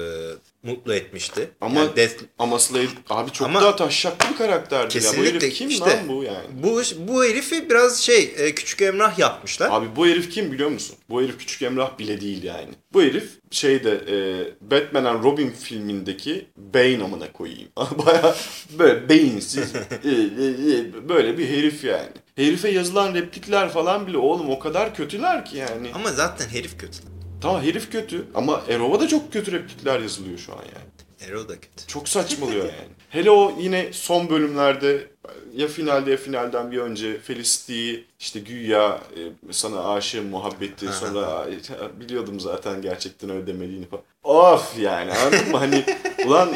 mutlu etmişti. Ama Yani Death- ama Slade abi çok Ama- daha taşşaklı bir karakterdi ya. Bu Kesinlikle, herif kim işte. lan bu yani? bu bu herifi biraz şey e, küçük Emrah yapmışlar. Abi bu herif kim biliyor musun? Bu herif Küçük Emrah bile değil yani. Bu herif şeyde e, Batman and Robin filmindeki Bane amına koyayım. Baya böyle beyinsiz e, e, böyle bir herif yani. Herife yazılan replikler falan bile oğlum o kadar kötüler ki yani. Ama zaten herif kötü. Tamam herif kötü ama Erova da çok kötü replikler yazılıyor şu an yani. Arrow da kötü. Çok saçmalıyor yani. Hele o yine son bölümlerde ya finalde ya finalden bir önce Felicity'yi işte güya e, sana aşığım muhabbeti sonra "Ay, biliyordum zaten gerçekten öyle demediğini falan. Of yani anladın mı? Hani ulan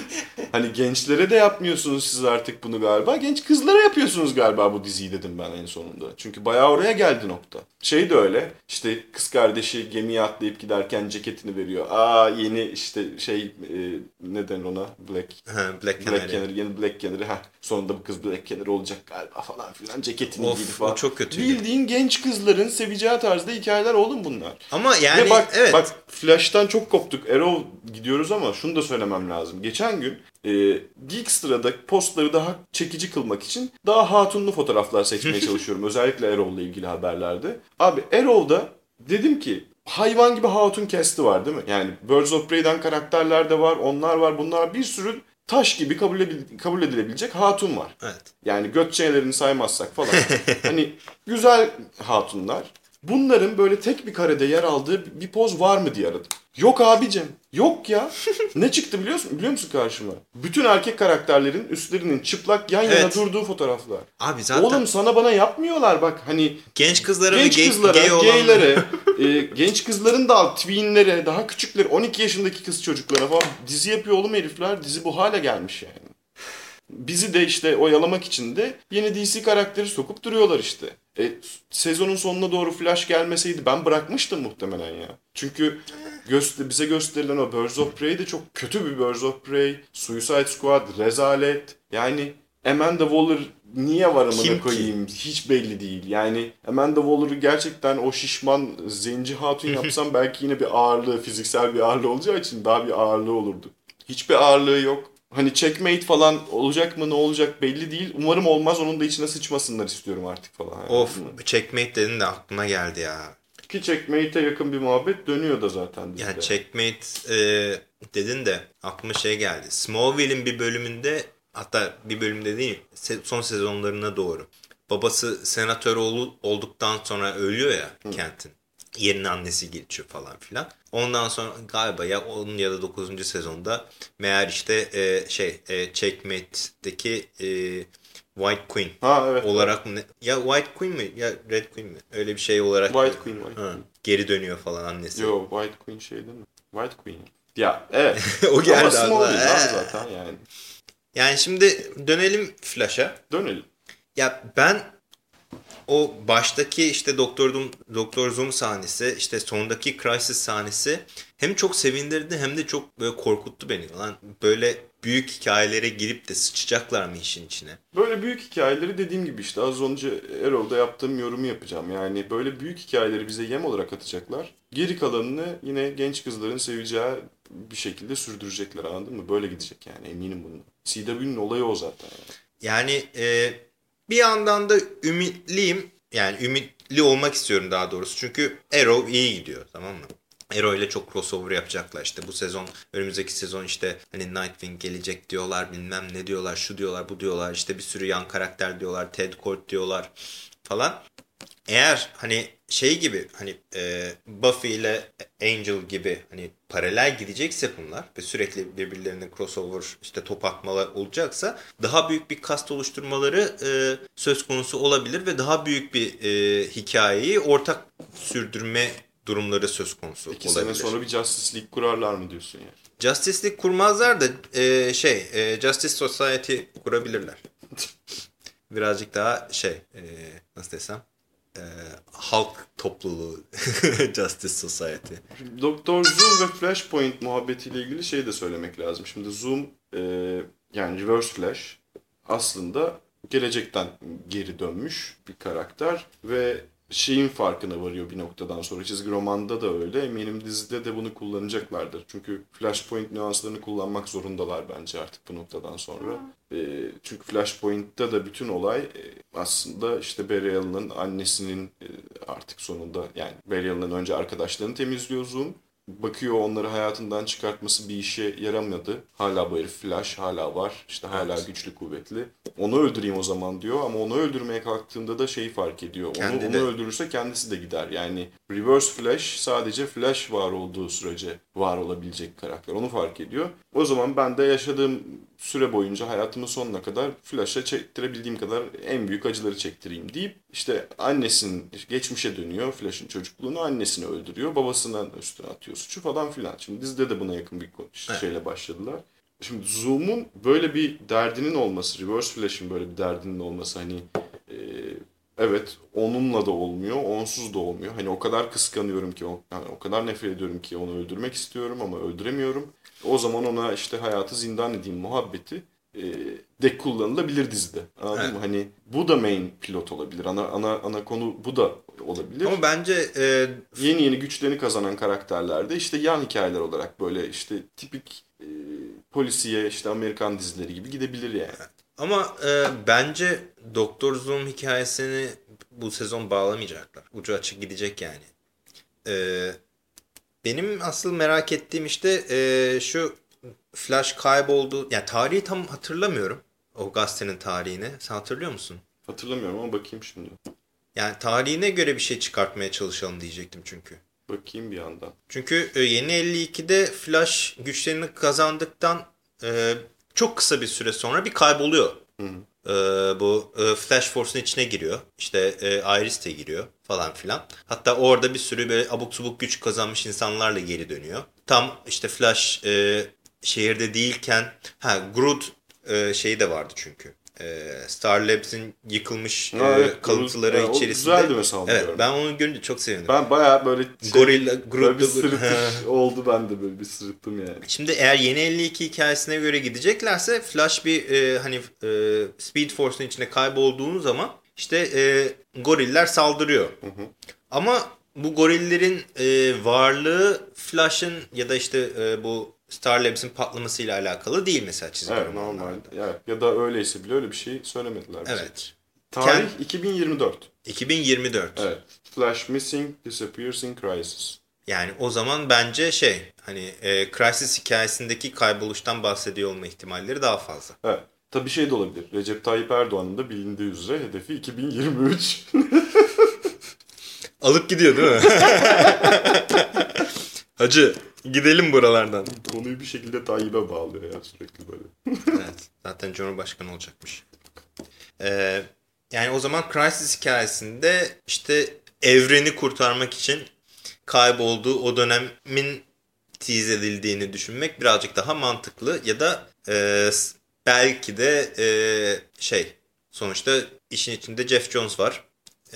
hani gençlere de yapmıyorsunuz siz artık bunu galiba. Genç kızlara yapıyorsunuz galiba bu diziyi dedim ben en sonunda. Çünkü bayağı oraya geldi nokta. Şey de öyle işte kız kardeşi gemiye atlayıp giderken ceketini veriyor. Aa yeni işte şey e, ne denir ona Black Black Black Canary. Canary, yeni Black Canary. Ha, sonunda bu kız Black Canary olacak galiba falan filan. Ceketini giydi falan. Çok kötüydü. Bildiğin genç kızların seveceği tarzda hikayeler oğlum bunlar. Ama yani Ve bak, evet. bak Flash'tan çok koptuk. Arrow gidiyoruz ama şunu da söylemem lazım. Geçen gün e, Geekstra'da postları daha çekici kılmak için daha hatunlu fotoğraflar seçmeye çalışıyorum. Özellikle Arrow'la ilgili haberlerde. Abi Arrow'da dedim ki hayvan gibi hatun cast'i var değil mi? Yani Birds of Prey'den karakterler de var, onlar var, bunlar bir sürü taş gibi kabul, kabul edilebilecek hatun var. Evet. Yani göt çenelerini saymazsak falan. hani güzel hatunlar. Bunların böyle tek bir karede yer aldığı bir poz var mı diye aradım. Yok abicim. Yok ya. Ne çıktı biliyor musun? Biliyor musun karşıma? Bütün erkek karakterlerin üstlerinin çıplak yan yana Evet. durduğu fotoğraflar. Abi zaten Oğlum sana bana yapmıyorlar bak. Hani genç kızlara genç ve gay, kızlara, gay gaylere, e, genç kızların da tweenlere, daha küçükleri 12 yaşındaki kız çocuklara falan dizi yapıyor oğlum herifler. Dizi bu hale gelmiş yani. Bizi de işte oyalamak için de yeni DC karakteri sokup duruyorlar işte. E, sezonun sonuna doğru Flash gelmeseydi ben bırakmıştım muhtemelen ya. Çünkü göster bize gösterilen o Birds of Prey de çok kötü bir Birds of Prey. Suicide Squad rezalet. Yani Amanda Waller niye var amına ki? koyayım hiç belli değil. Yani Amanda Waller'ı gerçekten o şişman zenci hatun yapsam belki yine bir ağırlığı, fiziksel bir ağırlığı olacağı için daha bir ağırlığı olurdu. Hiçbir ağırlığı yok. Hani checkmate falan olacak mı ne olacak belli değil. Umarım olmaz onun da içine sıçmasınlar istiyorum artık falan. Yani. Of checkmate dedin de aklıma geldi ya. Ki checkmate'e yakın bir muhabbet dönüyor da zaten dizide. Yani checkmate e, dedin de aklıma şey geldi. Smallville'in bir bölümünde hatta bir bölümde değil son sezonlarına doğru. Babası senatör ol- olduktan sonra ölüyor ya Kent'in. Yerine annesi geçiyor falan filan. Ondan sonra galiba ya 10 ya da 9. sezonda meğer işte e, şey e, Checkmate'deki e, White Queen Ha evet. olarak mı ya White Queen mi ya Red Queen mi? Öyle bir şey olarak White Queen, White Ha, Queen. geri dönüyor falan annesi. Yo White Queen şey değil mi? White Queen. Ya evet. O geldi Ama abi zaten yani. Yani şimdi dönelim Flash'a. Dönelim. Ya ben o baştaki işte Doktor Zoom, Doktor Zoom sahnesi işte sondaki Crisis sahnesi hem çok sevindirdi hem de çok böyle korkuttu beni. Lan böyle büyük hikayelere girip de sıçacaklar mı işin içine? Böyle büyük hikayeleri dediğim gibi işte az önce Arrow'da yaptığım yorumu yapacağım. Yani böyle büyük hikayeleri bize yem olarak atacaklar. Geri kalanını yine genç kızların seveceği bir şekilde sürdürecekler anladın mı? Böyle gidecek yani eminim bundan. CW'nin olayı o zaten yani. Yani e, bir yandan da ümitliyim. Yani ümitli olmak istiyorum daha doğrusu. Çünkü Arrow iyi gidiyor tamam mı? Arrow ile çok crossover yapacaklar işte bu sezon önümüzdeki sezon işte hani Nightwing gelecek diyorlar bilmem ne diyorlar şu diyorlar bu diyorlar işte bir sürü yan karakter diyorlar Ted Kord diyorlar falan. Eğer hani şey gibi hani e, Buffy ile Angel gibi hani paralel gidecekse bunlar ve sürekli birbirlerine crossover işte top atmalar olacaksa daha büyük bir kast oluşturmaları e, söz konusu olabilir ve daha büyük bir e, hikayeyi ortak sürdürme durumları söz konusu İki olabilir. sene sonra bir Justice League kurarlar mı diyorsun ya? Justice League kurmazlar da e, şey e, Justice Society kurabilirler. Birazcık daha şey e, nasıl desem e, halk topluluğu Justice Society. Doktor Zoom ve Flashpoint muhabbetiyle ilgili şey de söylemek lazım. Şimdi Zoom e, yani Reverse Flash aslında gelecekten geri dönmüş bir karakter ve şeyin farkına varıyor bir noktadan sonra. Çizgi romanda da öyle. Eminim dizide de bunu kullanacaklardır. Çünkü Flashpoint nüanslarını kullanmak zorundalar bence artık bu noktadan sonra. E, çünkü Flashpoint'ta da bütün olay e, aslında işte Barry Allen'ın annesinin e, artık sonunda yani Barry Allen'ın önce arkadaşlarını temizliyor Zoom. Bakıyor onları hayatından çıkartması bir işe yaramadı. Hala bu herif Flash hala var. İşte hala Evet. güçlü kuvvetli. Onu öldüreyim o zaman diyor ama onu öldürmeye kalktığında da şeyi fark ediyor. Onu, Kendi onu de. öldürürse kendisi de gider. Yani Reverse Flash sadece Flash var olduğu sürece var olabilecek karakter. Onu fark ediyor. O zaman ben de yaşadığım süre boyunca hayatımın sonuna kadar Flash'a çektirebildiğim kadar en büyük acıları çektireyim deyip işte annesinin geçmişe dönüyor. Flash'ın çocukluğunu annesini öldürüyor. Babasından üstüne atıyor suçu falan filan. Şimdi dizide de buna yakın bir şeyle başladılar. Şimdi Zoom'un böyle bir derdinin olması, Reverse Flash'ın böyle bir derdinin olması hani e, evet onunla da olmuyor, onsuz da olmuyor. Hani o kadar kıskanıyorum ki, yani o kadar nefret ediyorum ki onu öldürmek istiyorum ama öldüremiyorum. O zaman ona işte hayatı zindan edeyim muhabbeti e, de kullanılabilir dizide. Anladın evet. mı? Hani bu da main pilot olabilir. Ana ana ana konu bu da olabilir. Ama bence e... yeni yeni güçlerini kazanan karakterlerde işte yan hikayeler olarak böyle işte tipik e, polisiye işte Amerikan dizileri gibi gidebilir yani. Ama e, bence Doktor Zoom hikayesini bu sezon bağlamayacaklar. Ucu açık gidecek yani. E, benim asıl merak ettiğim işte e, şu Flash kayboldu. Yani tarihi tam hatırlamıyorum. O gazetenin tarihini. Sen hatırlıyor musun? Hatırlamıyorum ama bakayım şimdi. Yani tarihine göre bir şey çıkartmaya çalışalım diyecektim çünkü. Bakayım bir yandan. Çünkü e, yeni 52'de Flash güçlerini kazandıktan e, çok kısa bir süre sonra bir kayboluyor. Hı hı. E, bu e, Flash Force'un içine giriyor. İşte e, Iris de giriyor falan filan. Hatta orada bir sürü böyle abuk subuk güç kazanmış insanlarla geri dönüyor. Tam işte Flash e, şehirde değilken ha Groot e, şeyi de vardı çünkü e, Star Labs'in yıkılmış evet, e, kalıntıları yani içerisinde. Güzeldi mesela. Evet ben onu görünce çok sevindim. Ben baya böyle şey, Gorilla Groot bir sırıtış oldu ben de böyle bir sırıttım yani. Şimdi eğer yeni 52 hikayesine göre gideceklerse Flash bir e, hani e, Speed Force'un içinde kaybolduğun zaman işte e, goriller saldırıyor. Hı hı. Ama bu gorillerin e, varlığı Flash'ın ya da işte e, bu Star Labs'in patlamasıyla alakalı değil mesela çizgi Evet normal. Ya, ya da öyleyse bile öyle bir şey söylemediler. Bize. Evet. Tarih Ken... 2024. 2024. Evet. Flash Missing Disappears in Crisis. Yani o zaman bence şey hani e, Crisis hikayesindeki kayboluştan bahsediyor olma ihtimalleri daha fazla. Evet. Tabii şey de olabilir. Recep Tayyip Erdoğan'ın da bilindiği üzere hedefi 2023. Alıp gidiyor değil mi? Hacı Gidelim buralardan. Konuyu bir şekilde Tayyip'e bağlıyor ya sürekli böyle. evet. Zaten Cumhurbaşkanı olacakmış. Ee, yani o zaman Crisis hikayesinde işte evreni kurtarmak için kaybolduğu o dönemin tease edildiğini düşünmek birazcık daha mantıklı. Ya da e, belki de e, şey sonuçta işin içinde Jeff Jones var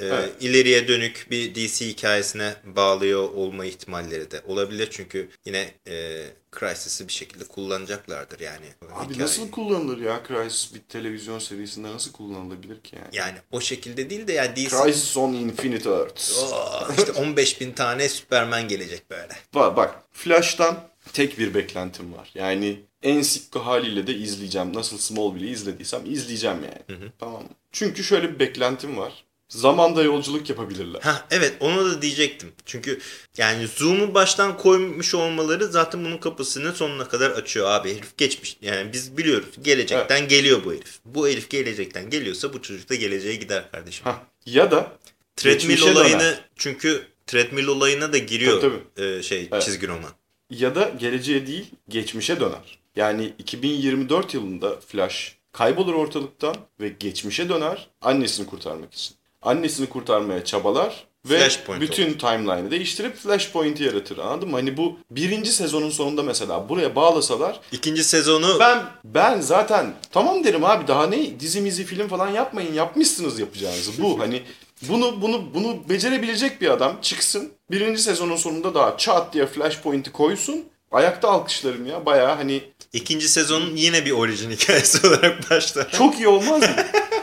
e, evet. ileriye dönük bir DC hikayesine bağlıyor olma ihtimalleri de olabilir. Çünkü yine e, Crysis'i bir şekilde kullanacaklardır yani. Abi hikaye. nasıl kullanılır ya Crysis bir televizyon serisinde nasıl kullanılabilir ki yani? Yani o şekilde değil de yani DC... Crysis on Infinite Earths. Oh, işte 15 bin tane Superman gelecek böyle. Bak, bak Flash'tan tek bir beklentim var. Yani en sıkı haliyle de izleyeceğim. Nasıl Smallville'i izlediysem izleyeceğim yani. Hı hı. Tamam Çünkü şöyle bir beklentim var zamanda yolculuk yapabilirler. Ha evet onu da diyecektim. Çünkü yani Zoom'u baştan koymuş olmaları zaten bunun kapısını sonuna kadar açıyor abi. Herif geçmiş. Yani biz biliyoruz. Gelecekten evet. geliyor bu herif. Bu herif gelecekten geliyorsa bu çocuk da geleceğe gider kardeşim. Ha. Ya da treadmill olayını döner. çünkü treadmill olayına da giriyor tabii, tabii. E, şey evet. çizgi roman. Ya da geleceğe değil geçmişe döner. Yani 2024 yılında Flash kaybolur ortalıktan ve geçmişe döner annesini kurtarmak için annesini kurtarmaya çabalar ve Flashpoint bütün olur. timeline'ı değiştirip Flashpoint'i yaratır anladın mı? Hani bu birinci sezonun sonunda mesela buraya bağlasalar. ikinci sezonu. Ben ben zaten tamam derim abi daha ne dizimizi film falan yapmayın yapmışsınız yapacağınızı. Bu hani bunu bunu bunu becerebilecek bir adam çıksın birinci sezonun sonunda daha çat diye Flashpoint'i koysun. Ayakta alkışlarım ya bayağı hani. ikinci sezonun yine bir orijin hikayesi olarak başlar. Çok iyi olmaz mı?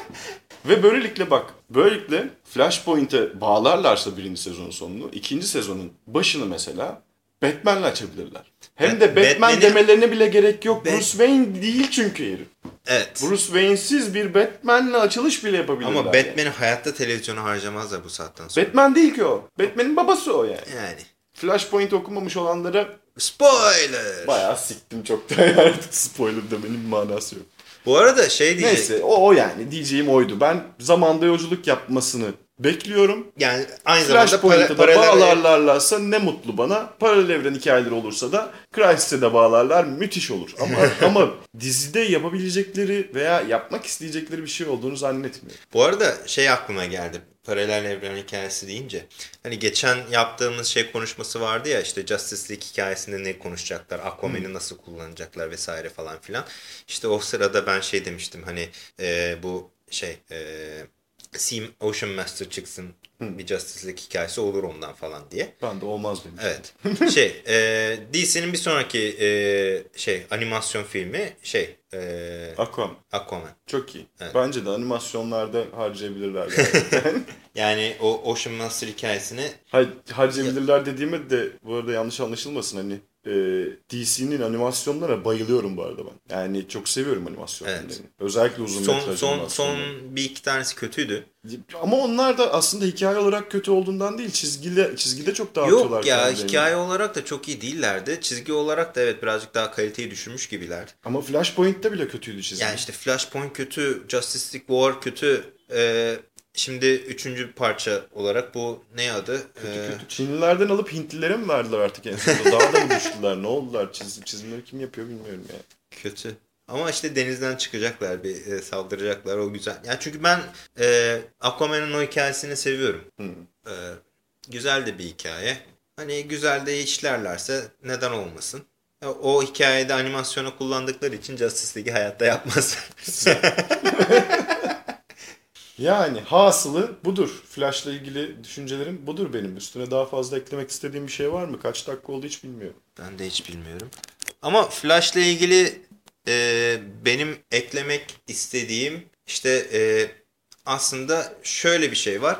Ve böylelikle bak, böylelikle Flashpoint'e bağlarlarsa birinci sezonun sonunu, ikinci sezonun başını mesela Batman'le açabilirler. Hem de Batman demelerine bile gerek yok. Bat Bruce Wayne değil çünkü herif. Evet. Bruce Wayne'siz bir Batman'le açılış bile yapabilirler. Ama Batman'i yani. hayatta televizyona harcamazlar bu saatten sonra. Batman değil ki o. Batman'in babası o yani. Yani. Flashpoint okumamış olanlara Spoiler! Bayağı siktim çok da yani spoiler demenin manası yok. Bu arada şey diyecek. Neyse o, o yani diyeceğim oydu. Ben zamanda yolculuk yapmasını Bekliyorum. Yani aynı zamanda Flashpoint'e para, paralel bağlarlarsa ne mutlu bana. Paralel evren hikayeleri olursa da Crysis'e de bağlarlar müthiş olur. Ama ama dizide yapabilecekleri veya yapmak isteyecekleri bir şey olduğunu zannetmiyorum. Bu arada şey aklıma geldi. Paralel evren hikayesi deyince. Hani geçen yaptığımız şey konuşması vardı ya işte Justice League hikayesinde ne konuşacaklar, Aquaman'i nasıl kullanacaklar vesaire falan filan. İşte o sırada ben şey demiştim hani e, bu şey e, Sea Ocean Master çıksın bir Justice League hikayesi olur ondan falan diye. Ben de olmaz demiş. Evet. şey, e, DC'nin bir sonraki e, şey animasyon filmi şey e, Aquaman. Aquaman. Çok iyi. Evet. Bence de animasyonlarda harcayabilirler. gerçekten. Yani o Ocean Master hikayesini Hayır, harcayabilirler dediğime de bu arada yanlış anlaşılmasın hani e, DC'nin animasyonlara bayılıyorum bu arada ben. Yani çok seviyorum animasyon Evet. filmlerini. Özellikle uzun son metraj son son bir iki tanesi kötüydü. Ama onlar da aslında hikaye olarak kötü olduğundan değil çizgide çizgide çok dağıtıyorlar Yok ya kendilerini. hikaye olarak da çok iyi değillerdi. Çizgi olarak da evet birazcık daha kaliteyi düşürmüş gibiler. Ama Flashpoint'te bile kötüydü çizgi. Yani işte Flashpoint kötü, Justice League War kötü. Ee, şimdi üçüncü parça olarak bu ne adı? Ee, Kötü. Çinlilerden alıp Hintlilere mi verdiler artık en sonunda? Daha da mı düştüler? Ne oldular? Çizim, çizimleri kim yapıyor bilmiyorum ya. Kötü. Ama işte denizden çıkacaklar bir e, saldıracaklar o güzel. Yani çünkü ben e, Aquaman'ın o hikayesini seviyorum. E, güzel de bir hikaye. Hani güzel de işlerlerse neden olmasın. O hikayede animasyona kullandıkları için Justice League'i hayatta yapmaz. Yani hasılı budur. Flash'la ilgili düşüncelerim budur benim. Üstüne daha fazla eklemek istediğim bir şey var mı? Kaç dakika oldu hiç bilmiyorum. ben de hiç bilmiyorum. Ama Flash'la ilgili e, benim eklemek istediğim işte e, aslında şöyle bir şey var.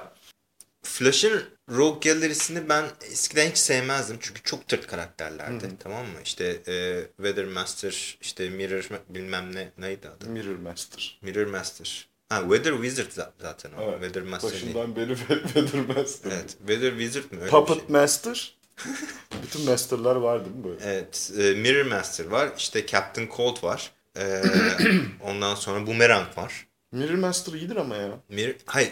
Flash'ın Rogue Gallery'sini ben eskiden hiç sevmezdim. Çünkü çok tırt karakterlerdi. Tamam mı? İşte e, Weather Master, işte Mirror bilmem ne neydi adı? Mirror Master. Mirror Master. Ha Weather Wizard za- zaten o. Evet. Weather Master değil. Başından beri Weather Master. Evet. Weather Wizard mı? Öyle Puppet şey. Master. Bütün Master'lar var değil mi böyle? Evet. e, Mirror Master var. İşte Captain Cold var. E, ondan sonra Boomerang var. Mirror Master iyidir ama ya. Mirror, hayır.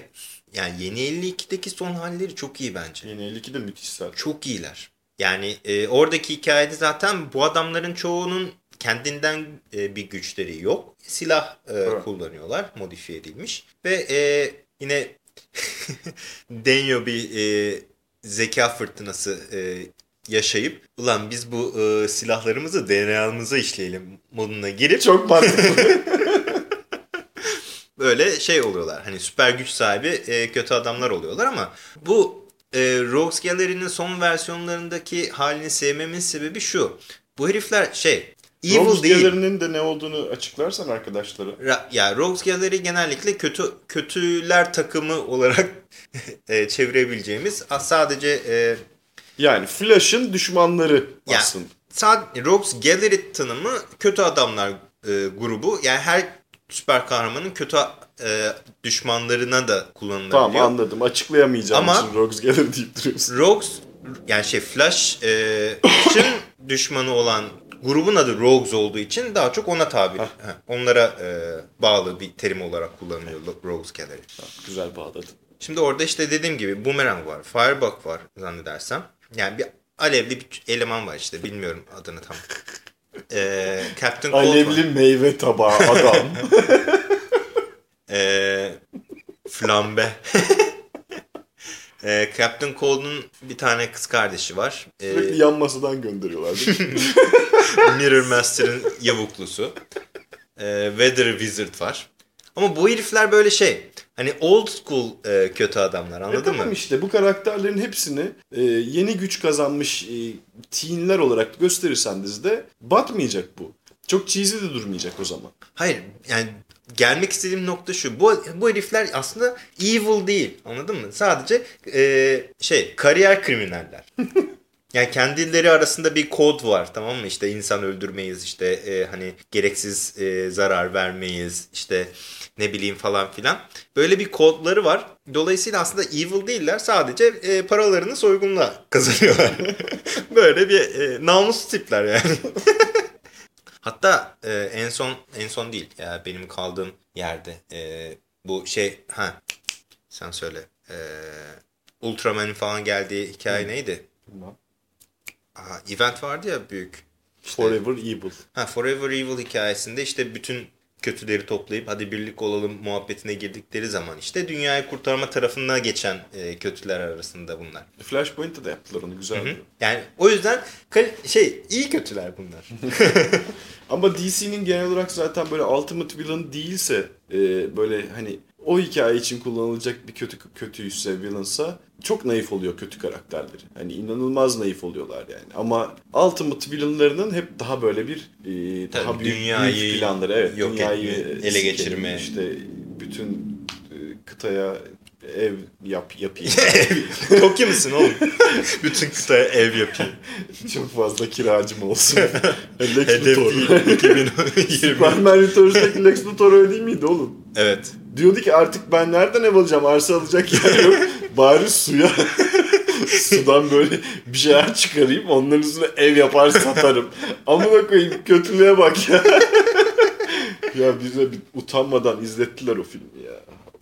Yani yeni 52'deki son halleri çok iyi bence. Yeni 52 de müthiş zaten. Çok iyiler. Yani e, oradaki hikayede zaten bu adamların çoğunun kendinden e, bir güçleri yok. Silah e, Evet. kullanıyorlar. Modifiye edilmiş. Ve e, yine Denyo bir e, zeka fırtınası e, yaşayıp ulan biz bu e, silahlarımızı DNA'mıza işleyelim moduna girip Çok mantıklı. böyle şey oluyorlar. Hani süper güç sahibi e, kötü adamlar oluyorlar ama bu e, Rogues Gallery'nin son versiyonlarındaki halini sevmemin sebebi şu. Bu herifler şey evil Rogues değil. Gallery'nin de ne olduğunu açıklarsan arkadaşlara. Ra- ya Rogues Gallery genellikle kötü kötüler takımı olarak e, çevirebileceğimiz sadece e, Yani Flash'ın düşmanları Ya, aslında. Sad Rogues Gallery tanımı kötü adamlar e, grubu. Yani her süper kahramanın kötü e, düşmanlarına da kullanılabiliyor. Tamam anladım. Açıklayamayacağım Ama- için Rogues Gallery deyip duruyorsun. Rogues yani şey Flash e, Flash'ın düşmanı olan grubun adı Rogues olduğu için daha çok ona tabi. ha, Onlara e, bağlı bir terim olarak kullanılıyor Rogues Gallery. Güzel bağladın. Şimdi orada işte dediğim gibi Boomerang var, Firebug var zannedersem. Yani bir alevli bir eleman var işte bilmiyorum adını tam. E, Captain. Alevli meyve tabağı adam. E, flambe. e, Captain Cold'un bir tane kız kardeşi var. E, Sürekli yan masadan gönderiyorlar. Mirror Master'ın yavuklusu. Ee, Weather Wizard var. Ama bu herifler böyle şey. Hani old school e, kötü adamlar E anladın tamam mı? işte bu karakterlerin hepsini e, yeni güç kazanmış e, teenler olarak gösterirsen dizide batmayacak bu. Çok cheesy de durmayacak o zaman. Hayır yani gelmek istediğim nokta şu. Bu, bu herifler aslında evil değil anladın mı? Sadece e, şey kariyer kriminaller. Yani kendileri arasında bir kod var tamam mı? İşte insan öldürmeyiz işte e, hani gereksiz e, zarar vermeyiz işte ne bileyim falan filan. Böyle bir kodları var. Dolayısıyla aslında evil değiller. Sadece e, paralarını soygunla kazanıyorlar. Böyle bir e, namus tipler yani. Hatta e, en son en son değil ya benim kaldığım yerde e, bu şey ha sen söyle. Ee, Ultraman'in falan geldiği hikaye neydi? Bilmem. Aa, event vardı ya büyük. Forever Evil. Ha, Forever Evil hikayesinde işte bütün kötüleri toplayıp hadi birlik olalım muhabbetine girdikleri zaman işte dünyayı kurtarma tarafına geçen e, kötüler arasında bunlar. Flashpoint'te de yaptılar onu güzel. Yani o yüzden şey iyi kötüler bunlar. Ama DC'nin genel olarak zaten böyle Ultimate Villain değilse e, böyle hani o hikaye için kullanılacak bir kötü kötüyse villainsa çok naif oluyor kötü karakterleri. Hani inanılmaz naif oluyorlar yani. Ama Ultimate Villain'larının hep daha böyle bir e, daha Tabii, büyük, dünyayı büyük planları. Evet, yok dünyayı etme, ele geçirme. işte bütün e, kıtaya ev yap yapayım. Tokyo musun oğlum? Bütün kıtaya ev yapayım. çok fazla kiracım olsun. Lex Hedef Luthor. değil 2020. Superman Returns'taki Lex Luthor öyle değil miydi oğlum? Evet. Diyordu ki artık ben nereden ev alacağım? Arsa alacak yer yok. Bari suya sudan böyle bir şeyler çıkarayım. Onların üstüne ev yapar satarım. Amına koyayım kötülüğe bak ya. ya bize bir utanmadan izlettiler o filmi ya.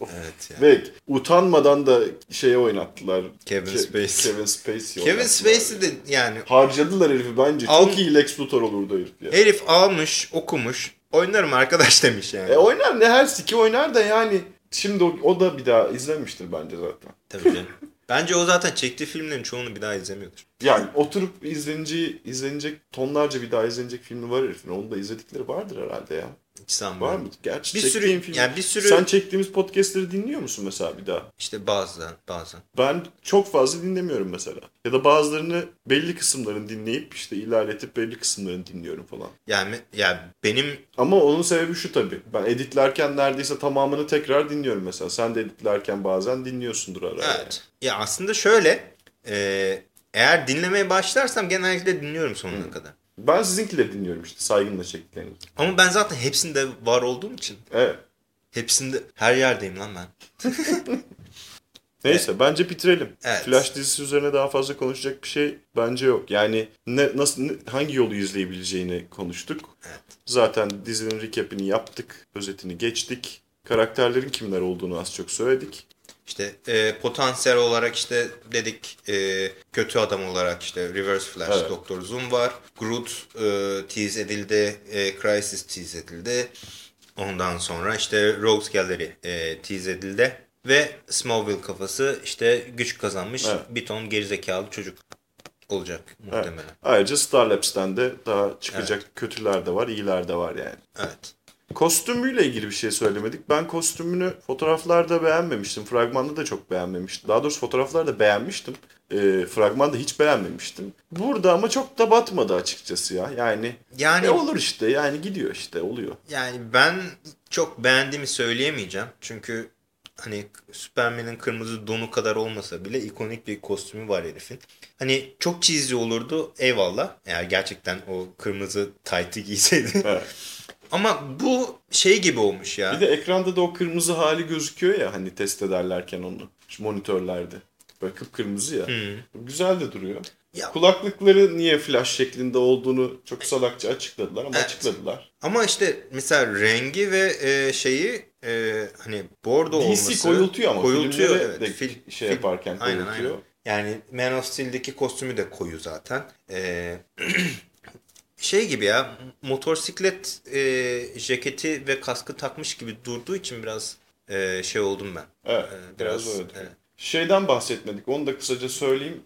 Evet ya. Ve utanmadan da şeye oynattılar. Kevin Ke- Spacey. Kevin Spacey Kevin Spacey de yani Harcadılar herifi bence. Al- Çok iyi Lex Luthor olurdu herif ya. herif almış, okumuş, oynarım arkadaş demiş yani. E oynar ne her siki oynar da yani şimdi o, o da bir daha izlemiştir bence zaten. Tabii canım. Bence o zaten çektiği filmlerin çoğunu bir daha izlemiyordur. Yani oturup izleneceği, izlenecek tonlarca bir daha izlenecek filmi var herifin. Onu da izledikleri vardır herhalde ya. Hiç sanmıyorum. Var mı? Gerçi Bir sürü- film. yani bir sürü- Sen çektiğimiz podcastleri dinliyor musun mesela bir daha? İşte bazen, bazen. Ben çok fazla dinlemiyorum mesela. Ya da bazılarını belli kısımlarını dinleyip işte ilerletip belli kısımlarını dinliyorum falan. Yani ya benim Ama onun sebebi şu tabii. Ben editlerken neredeyse tamamını tekrar dinliyorum mesela. Sen de editlerken bazen dinliyorsundur ara ara. evet. Ya aslında şöyle e, eğer dinlemeye başlarsam genellikle dinliyorum sonuna kadar. Ben sizinkileri dinliyorum işte saygınla çektiklerinizi. Ama ben zaten hepsinde var olduğum için Evet. hepsinde her yerdeyim lan ben. Neyse bence bitirelim. Evet. Flash dizisi üzerine daha fazla konuşacak bir şey bence yok. Yani ne nasıl ne- hangi yolu izleyebileceğini konuştuk. Evet. Zaten dizinin recap'ini yaptık, özetini geçtik. Karakterlerin kimler olduğunu az çok söyledik. İşte e, potansiyel olarak işte dedik e, kötü adam olarak işte Reverse Flash, Evet. Doktor Zoom var. Groot e, tease edildi, e, Crisis tease edildi. Ondan sonra işte Rogues Gallery e, tease edildi. Ve Smallville kafası işte güç kazanmış Evet. bir ton gerizekalı çocuk olacak Evet. muhtemelen. Ayrıca Star Labs'ten de daha çıkacak kötüler de var, iyiler de var yani. Evet. Kostümüyle ilgili bir şey söylemedik. Ben kostümünü fotoğraflarda beğenmemiştim. Fragmanda da çok beğenmemiştim. Daha doğrusu fotoğraflarda beğenmiştim. E, fragmanda hiç beğenmemiştim. Burada ama çok da batmadı açıkçası ya. Yani Yani ne olur işte yani gidiyor işte oluyor. Yani ben çok beğendiğimi söyleyemeyeceğim. Çünkü hani Superman'in kırmızı donu kadar olmasa bile ikonik bir kostümü var herifin. Hani çok cheesy olurdu eyvallah. Eğer gerçekten o kırmızı tight'ı giyseydi. Evet. Ama bu şey gibi olmuş ya. Bir de ekranda da o kırmızı hali gözüküyor ya hani test ederlerken onu. Şu monitörlerde. Böyle kıpkırmızı ya. Güzel de duruyor. Ya- Kulaklıkları niye flash şeklinde olduğunu çok salakça açıkladılar ama Evet. açıkladılar. Ama işte mesela rengi ve e, şeyi e, hani bordo DC olması. koyultuyor ama koyultuyor, evet. de Fil- şey fil- yaparken Aynen, koyultuyor. aynen. Yani Man of Steel'deki kostümü de koyu zaten. Ee, şey gibi ya motosiklet e, ceketi ve kaskı takmış gibi durduğu için biraz e, şey oldum ben. Evet, Ee, biraz, biraz, öyle. evet. Şeyden bahsetmedik. Onu da kısaca söyleyeyim.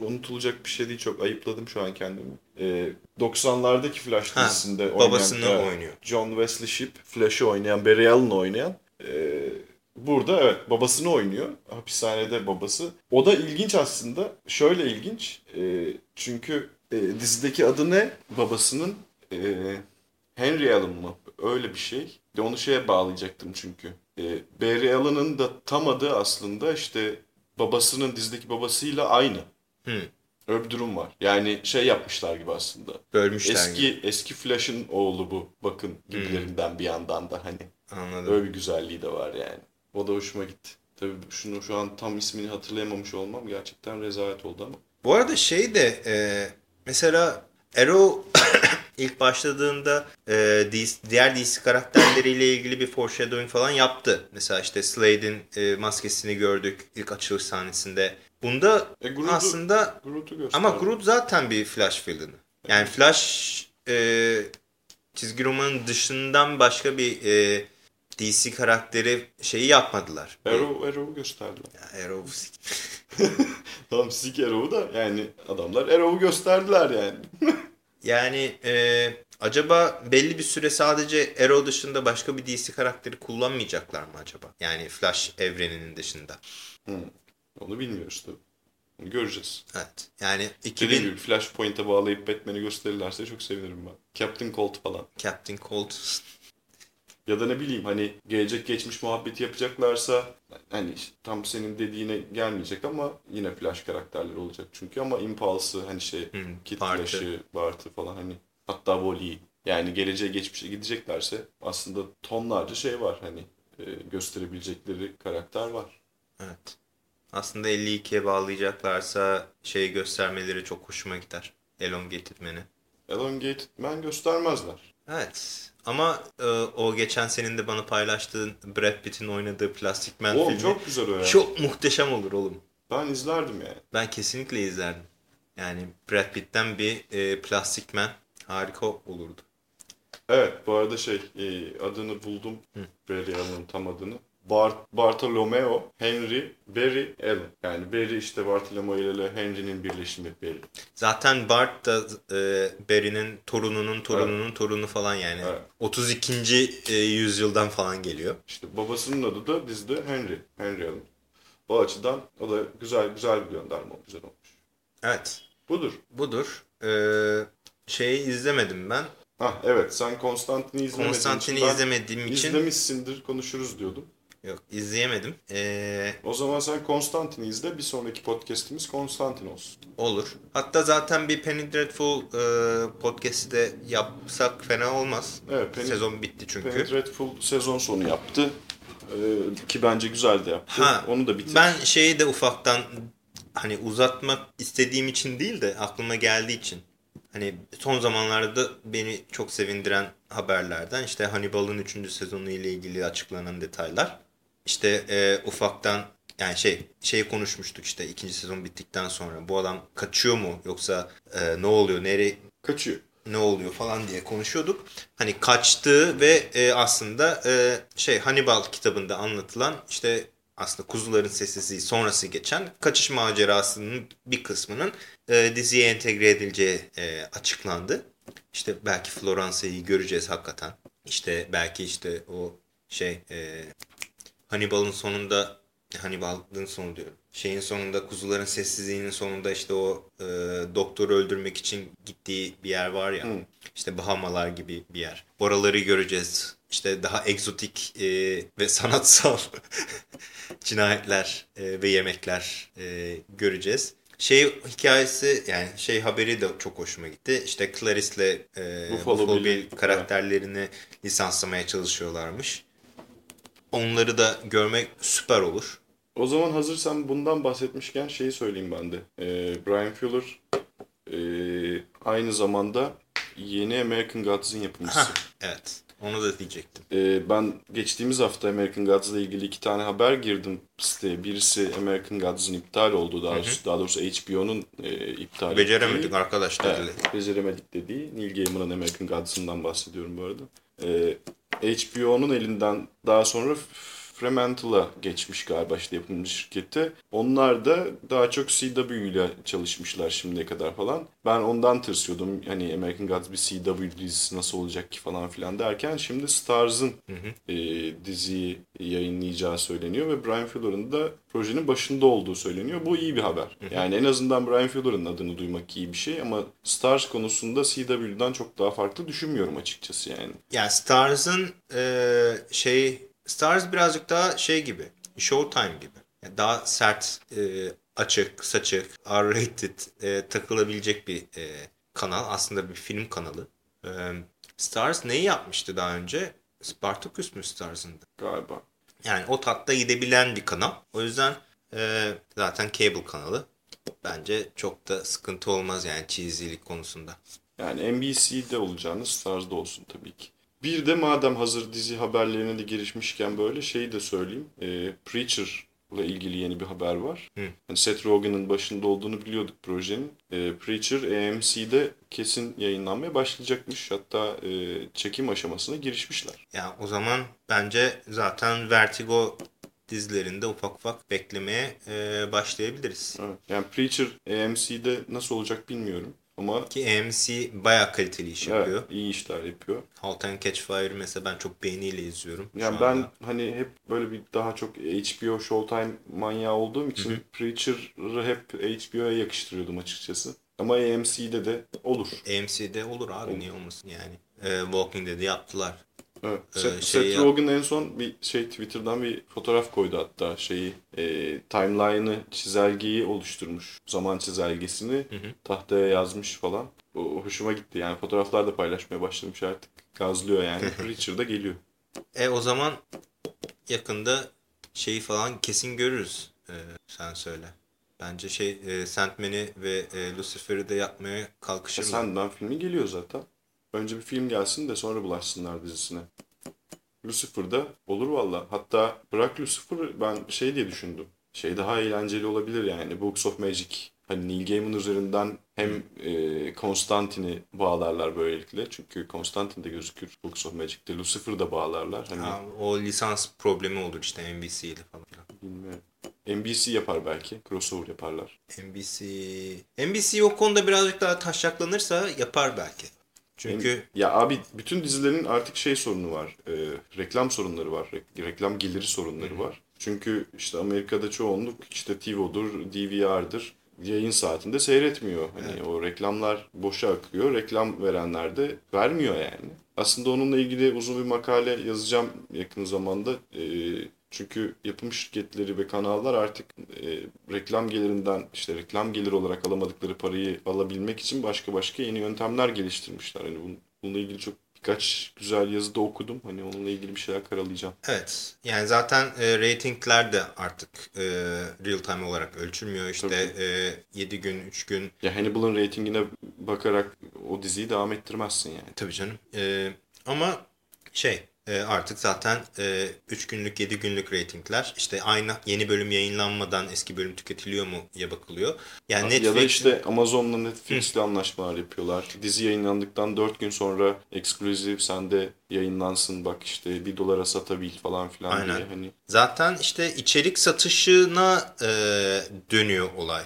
Unutulacak bir şey değil. Çok ayıpladım şu an kendimi. Ee, 90'lardaki Flash Ha, dizisinde oynayan... babasını evet, oynuyor. John Wesley Shipp, Flash'ı oynayan, Barry Allen oynayan. ee, burada evet babasını oynuyor. Hapishanede babası. O da ilginç aslında. Şöyle ilginç. ee, çünkü ee, dizideki adı ne? Babasının ee, Henry Allen mı? Öyle bir şey. De onu şeye bağlayacaktım çünkü. Ee, Barry Allen'ın da tam adı aslında işte babasının dizideki babasıyla aynı. Hı, Öyle bir durum var. Yani şey yapmışlar gibi aslında. bölmüşler gibi. Eski eski Flash'ın oğlu bu. Bakın gibilerinden bir yandan da hani. Anladım. Öyle bir güzelliği de var yani. O da hoşuma gitti. Tabii şunu şu an tam ismini hatırlayamamış olmam gerçekten rezalet oldu ama. Bu arada şey de e, mesela Arrow ilk başladığında e, DC, diğer DC karakterleriyle ilgili bir foreshadowing falan yaptı. Mesela işte Slade'in e, maskesini gördük ilk açılış sahnesinde. Bunda E, Groot'u- aslında Groot'u ama Groot zaten bir Flash villain'ı. Yani Flash e, çizgi romanın dışından başka bir e, DC karakteri şeyi yapmadılar. Arrow, Arrow'u gösterdiler. Ya, Arrow Tamam Sik Arrow'u da yani adamlar Arrow'u gösterdiler yani. Yani e, acaba belli bir süre sadece Arrow dışında başka bir DC karakteri kullanmayacaklar mı acaba? Yani Flash evreninin dışında. Onu bilmiyoruz tabii. Onu göreceğiz. Evet. Yani Dediğim 2000 gibi Flashpoint'e bağlayıp Batman'i gösterirlerse çok sevinirim ben. Captain Cold falan. Captain Cold Ya da ne bileyim hani gelecek geçmiş muhabbeti yapacaklarsa hani işte tam senin dediğine gelmeyecek ama yine Flash karakterleri olacak çünkü ama Impulse'ı hani şey Hmm, Bart'ı. Flash'ı, Bart'ı falan hani hatta Wally'yi yani geleceğe geçmişe gideceklerse aslında tonlarca şey var hani e, gösterebilecekleri karakter var. Evet. Aslında 52'ye bağlayacaklarsa şeyi göstermeleri çok hoşuma gider. Elongated Man'i. Elongated Man göstermezler. Evet. Ama e, o geçen senin de bana paylaştığın Brad Pitt'in oynadığı Plastic Man Oğlum filmi çok güzel o ya. çok muhteşem olur oğlum. Ben izlerdim yani. Ben kesinlikle izlerdim. Yani Brad Pitt'ten bir e, Plastic Man harika olurdu. Evet bu arada şey e, adını buldum. Barry Allen'ın tam adını. Bart Bartolomeo Henry Barry Allen. Yani Barry işte Bartolomeo ile Henry'nin birleşimi Barry. Zaten Bart da e, Barry'nin torununun torununun torunu falan yani. Evet. 32. e, yüzyıldan falan geliyor. İşte babasının adı da dizide Henry. Henry Allen. O açıdan o da güzel güzel bir gönderme olmuş. Güzel olmuş. Evet. Budur. Budur. E, şeyi izlemedim ben. Hah evet sen Konstantin'i izlemediğin Konstantin'i izlemediğim için izlemişsindir konuşuruz diyordum. Yok izleyemedim. E, O zaman sen Konstantin'i izle bir sonraki podcast'imiz Konstantin olsun. olur. Hatta zaten bir Penny Dreadful e, podcast'i de yapsak fena olmaz. Evet, Penny- Sezon bitti çünkü. Penny Dreadful sezon sonu yaptı. Ee, ki bence güzel de yaptı. Ha, Onu da bitir. Ben şeyi de ufaktan hani uzatmak istediğim için değil de aklıma geldiği için. Hani son zamanlarda beni çok sevindiren haberlerden işte Hannibal'ın 3. sezonu ile ilgili açıklanan detaylar. İşte e, ufaktan yani şey şey konuşmuştuk işte ikinci sezon bittikten sonra bu adam kaçıyor mu yoksa e, ne oluyor nereye Kaçıyor. ne oluyor falan diye konuşuyorduk. Hani kaçtığı ve e, aslında e, şey Hannibal kitabında anlatılan işte aslında kuzuların sessizliği sonrası geçen kaçış macerasının bir kısmının e, diziye entegre edileceği e, açıklandı. İşte belki Floransa'yı göreceğiz hakikaten. İşte belki işte o şey e, Hannibal'ın sonunda Hannibal'ın sonu diyorum. Şeyin sonunda kuzuların sessizliğinin sonunda işte o e, doktoru öldürmek için gittiği bir yer var ya. İşte Bahamalar gibi bir yer. Oraları göreceğiz. İşte daha egzotik e, ve sanatsal cinayetler e, ve yemekler e, göreceğiz. Şey hikayesi yani şey haberi de çok hoşuma gitti. İşte Clarice'le e, Buffalo. Bill karakterlerini lisanslamaya çalışıyorlarmış. Onları da görmek süper olur. O zaman hazırsan bundan bahsetmişken şeyi söyleyeyim ben de. Ee, Brian Fuller ee, aynı zamanda yeni American Gods'ın yapımcısı. Evet. Onu da diyecektim. Ee, ben geçtiğimiz hafta American Gods'la ilgili iki tane haber girdim siteye. Birisi American Gods'ın iptal olduğu, daha doğrusu, daha doğrusu HBO'nun e, iptal Beceremedik ettiği. arkadaşlar. Evet, beceremedik dediği Neil Gaiman'ın American Gods'ından bahsediyorum bu arada. Ee, HBO'nun elinden daha sonra Fremantle'a geçmiş galiba işte yapımcı şirketi. Onlar da daha çok CW ile çalışmışlar şimdiye kadar falan. Ben ondan tırsıyordum. Hani American Gods bir CW dizisi nasıl olacak ki falan filan derken şimdi Stars'ın e, diziyi yayınlayacağı söyleniyor ve Brian Fuller'ın da projenin başında olduğu söyleniyor. Bu iyi bir haber. Yani en azından Brian Fuller'ın adını duymak iyi bir şey ama Stars konusunda CW'den çok daha farklı düşünmüyorum açıkçası yani. Yani Stars'ın e, şey Stars birazcık daha şey gibi. Showtime gibi. Yani daha sert, e, açık, saçık, R-rated e, takılabilecek bir e, kanal. Aslında bir film kanalı. E, Stars neyi yapmıştı daha önce? Spartacus mu Stars'ın da? Galiba. Yani o tatta gidebilen bir kanal. O yüzden e, zaten cable kanalı. Bence çok da sıkıntı olmaz yani cheesy'lik konusunda. Yani NBC'de olacağınız tarzda olsun tabii ki. Bir de madem hazır dizi haberlerine de girişmişken böyle şeyi de söyleyeyim. E, Preacher ile ilgili yeni bir haber var. Hı. Yani Seth Rogen'ın başında olduğunu biliyorduk projenin. E, Preacher AMC'de kesin yayınlanmaya başlayacakmış. Hatta e, çekim aşamasına girişmişler. Ya o zaman bence zaten Vertigo dizilerinde ufak ufak beklemeye e, başlayabiliriz. Evet. Yani Preacher AMC'de nasıl olacak bilmiyorum. Ama Ki AMC bayağı kaliteli iş yapıyor. evet, iyi işler yapıyor. Halt and Catch Fire mesela ben çok beğeniyle izliyorum. Yani ben anda. hani hep böyle bir daha çok HBO Showtime manyağı olduğum için Preacher'ı hep HBO'ya yakıştırıyordum açıkçası. Ama AMC'de de olur. AMC'de olur abi niye olmasın yani. E, Walking Dead'i yaptılar. Evet. Ee, Seth, şey Seth Rogen en son bir şey Twitter'dan bir fotoğraf koydu hatta şeyi e, timeline'ı çizelgeyi oluşturmuş. Zaman çizelgesini tahtaya yazmış falan. O hoşuma gitti yani fotoğraflar da paylaşmaya başlamış artık. Gazlıyor yani. Preacher da geliyor. E o zaman yakında şeyi falan kesin görürüz. E, sen söyle. Bence şey e, Sandman'i ve e, Lucifer'ı da yapmaya Ya kalkışırlar. Sandman filmi geliyor zaten. Önce bir film gelsin de sonra bulaşsınlar dizisine. Lucifer'da olur valla. Hatta bırak Lucifer'ı ben şey diye düşündüm. Şey daha eğlenceli olabilir yani. Books of Magic. Hani Neil Gaiman üzerinden hem e, Constantine'i bağlarlar böylelikle. Çünkü Constantine de gözükür Books of Magic'te. Lucifer'ı da bağlarlar. Hani Ha, o lisans problemi olur işte NBC ile falan. bilmiyorum. NBC yapar belki. Crossover yaparlar. NBC NBC o konuda birazcık daha taşaklanırsa yapar belki. Çünkü Ya abi bütün dizilerin artık şey sorunu var. e, reklam sorunları var. Re- reklam geliri sorunları var. Çünkü işte Amerika'da çoğunluk işte TiVo'dur, DVR'dır. Yayın saatinde seyretmiyor. Hani o reklamlar boşa akıyor. Reklam verenler de vermiyor yani. Aslında onunla ilgili uzun bir makale yazacağım yakın zamanda. E, çünkü yapım şirketleri ve kanallar artık e, reklam gelirinden işte reklam geliri olarak alamadıkları parayı alabilmek için başka başka yeni yöntemler geliştirmişler. Hani bun- bununla ilgili çok birkaç güzel yazı da okudum. Hani onunla ilgili bir şeyler karalayacağım. evet yani zaten e, reytingler de artık e, real time olarak ölçülmüyor. İşte e, 7 gün 3 gün Ya Hannibal'ın reytingine bakarak o diziyi devam ettirmezsin yani. tabii canım. E, ama şey e, artık zaten 3 günlük 7 günlük reytingler işte aynı yeni bölüm yayınlanmadan eski bölüm tüketiliyor mu ya bakılıyor. Yani Netflix Ya da işte Amazon'la Netflix'le anlaşmalar yapıyorlar. Dizi yayınlandıktan 4 gün sonra eksklusif sende yayınlansın bak işte 1 dolara satabil falan filan Aynen. diye. Hani Zaten işte içerik satışına e, dönüyor olay.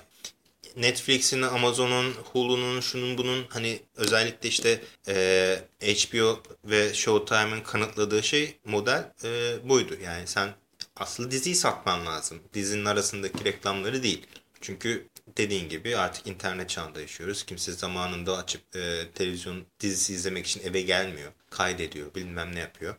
Netflix'in, Amazon'un, Hulu'nun, şunun bunun hani özellikle işte e, HBO ve Showtime'ın kanıtladığı şey model e, buydu. Yani sen asıl diziyi satman lazım. Dizinin arasındaki reklamları değil. Çünkü dediğin gibi artık internet çağında yaşıyoruz. Kimse zamanında açıp e, televizyon dizisi izlemek için eve gelmiyor. Kaydediyor, bilmem ne yapıyor.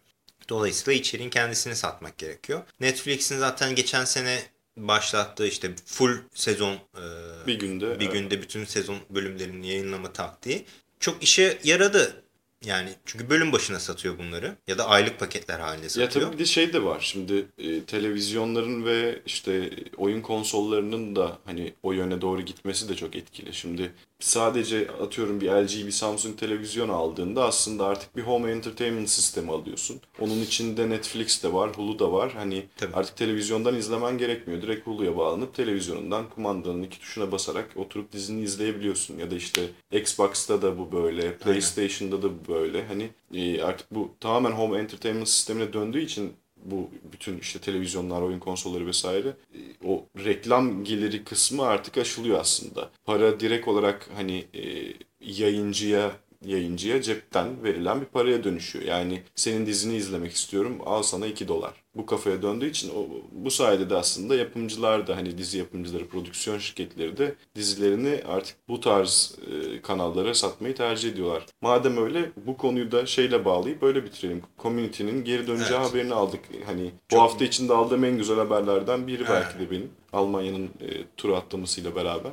Dolayısıyla içeriğin kendisini satmak gerekiyor. Netflix'in zaten geçen sene başlattığı işte full sezon e, bir günde bir evet. günde bütün sezon bölümlerini yayınlama taktiği çok işe yaradı. Yani çünkü bölüm başına satıyor bunları ya da aylık paketler halinde Ya satıyor. tabii bir de şey de var şimdi e, televizyonların ve işte oyun konsollarının da hani o yöne doğru gitmesi de çok etkili. Şimdi sadece atıyorum bir LG bir Samsung televizyon aldığında aslında artık bir home entertainment sistemi alıyorsun. Onun içinde Netflix de var, Hulu da var. Hani Tabii. artık televizyondan izlemen gerekmiyor. Direkt Hulu'ya bağlanıp televizyonundan kumandanın iki tuşuna basarak oturup dizini izleyebiliyorsun. Ya da işte Xbox'ta da bu böyle, PlayStation'da da bu böyle. Hani e, artık bu tamamen home entertainment sistemine döndüğü için bu bütün işte televizyonlar, oyun konsolları vesaire e, o reklam geliri kısmı artık aşılıyor aslında. Para direkt olarak hani e, yayıncıya yayıncıya cepten verilen bir paraya dönüşüyor. Yani senin dizini izlemek istiyorum al sana 2 dolar. Bu kafaya döndüğü için o, bu sayede de aslında yapımcılar da hani dizi yapımcıları, prodüksiyon şirketleri de dizilerini artık bu tarz e, kanallara satmayı tercih ediyorlar. Madem öyle bu konuyu da şeyle bağlayıp böyle bitirelim. Community'nin geri döneceği Evet. haberini aldık. Hani bu Çok- hafta içinde aldığım en güzel haberlerden biri belki de benim. Almanya'nın e, turu atlamasıyla beraber.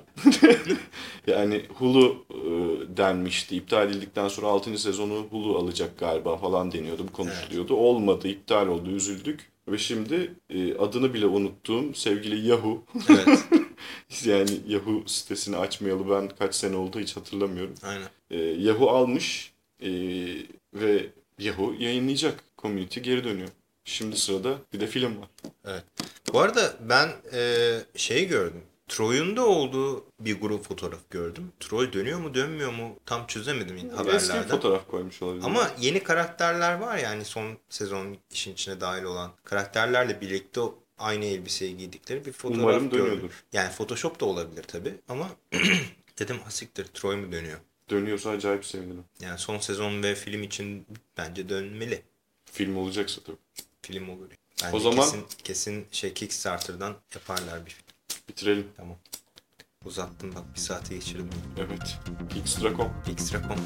yani Hulu e, denmişti. İptal edildikten sonra 6. sezonu Hulu alacak galiba falan deniyordu. Bu konuşuluyordu. Olmadı. iptal oldu. Üzüldük. Ve şimdi e, adını bile unuttuğum sevgili Yahoo Evet. Yani Yahoo sitesini açmayalı ben kaç sene oldu hiç hatırlamıyorum. Aynen. Ee, Yahoo almış ee, ve Yahoo yayınlayacak. Community geri dönüyor. Şimdi sırada bir de film var. Evet. Bu arada ben e, şey gördüm. Troy'un da olduğu bir grup fotoğraf gördüm. Troy dönüyor mu dönmüyor mu tam çözemedim Eski haberlerden. fotoğraf koymuş olabilir. Ama yeni karakterler var yani son sezon işin içine dahil olan karakterlerle birlikte aynı elbiseyi giydikleri bir fotoğraf Umarım gördüm. dönüyordur. Yani Photoshop da olabilir tabi ama dedim hasiktir Troy mu dönüyor? Dönüyorsa acayip sevinirim. Yani son sezon ve film için bence dönmeli. Film olacaksa tabii. Film olur. Bence O zaman- kesin, kesin şey Kickstarter'dan yaparlar bir film. Bitirelim. Tamam. Uzattım bak bir saate geçirdim. Evet. Geekstra.com Xtra.com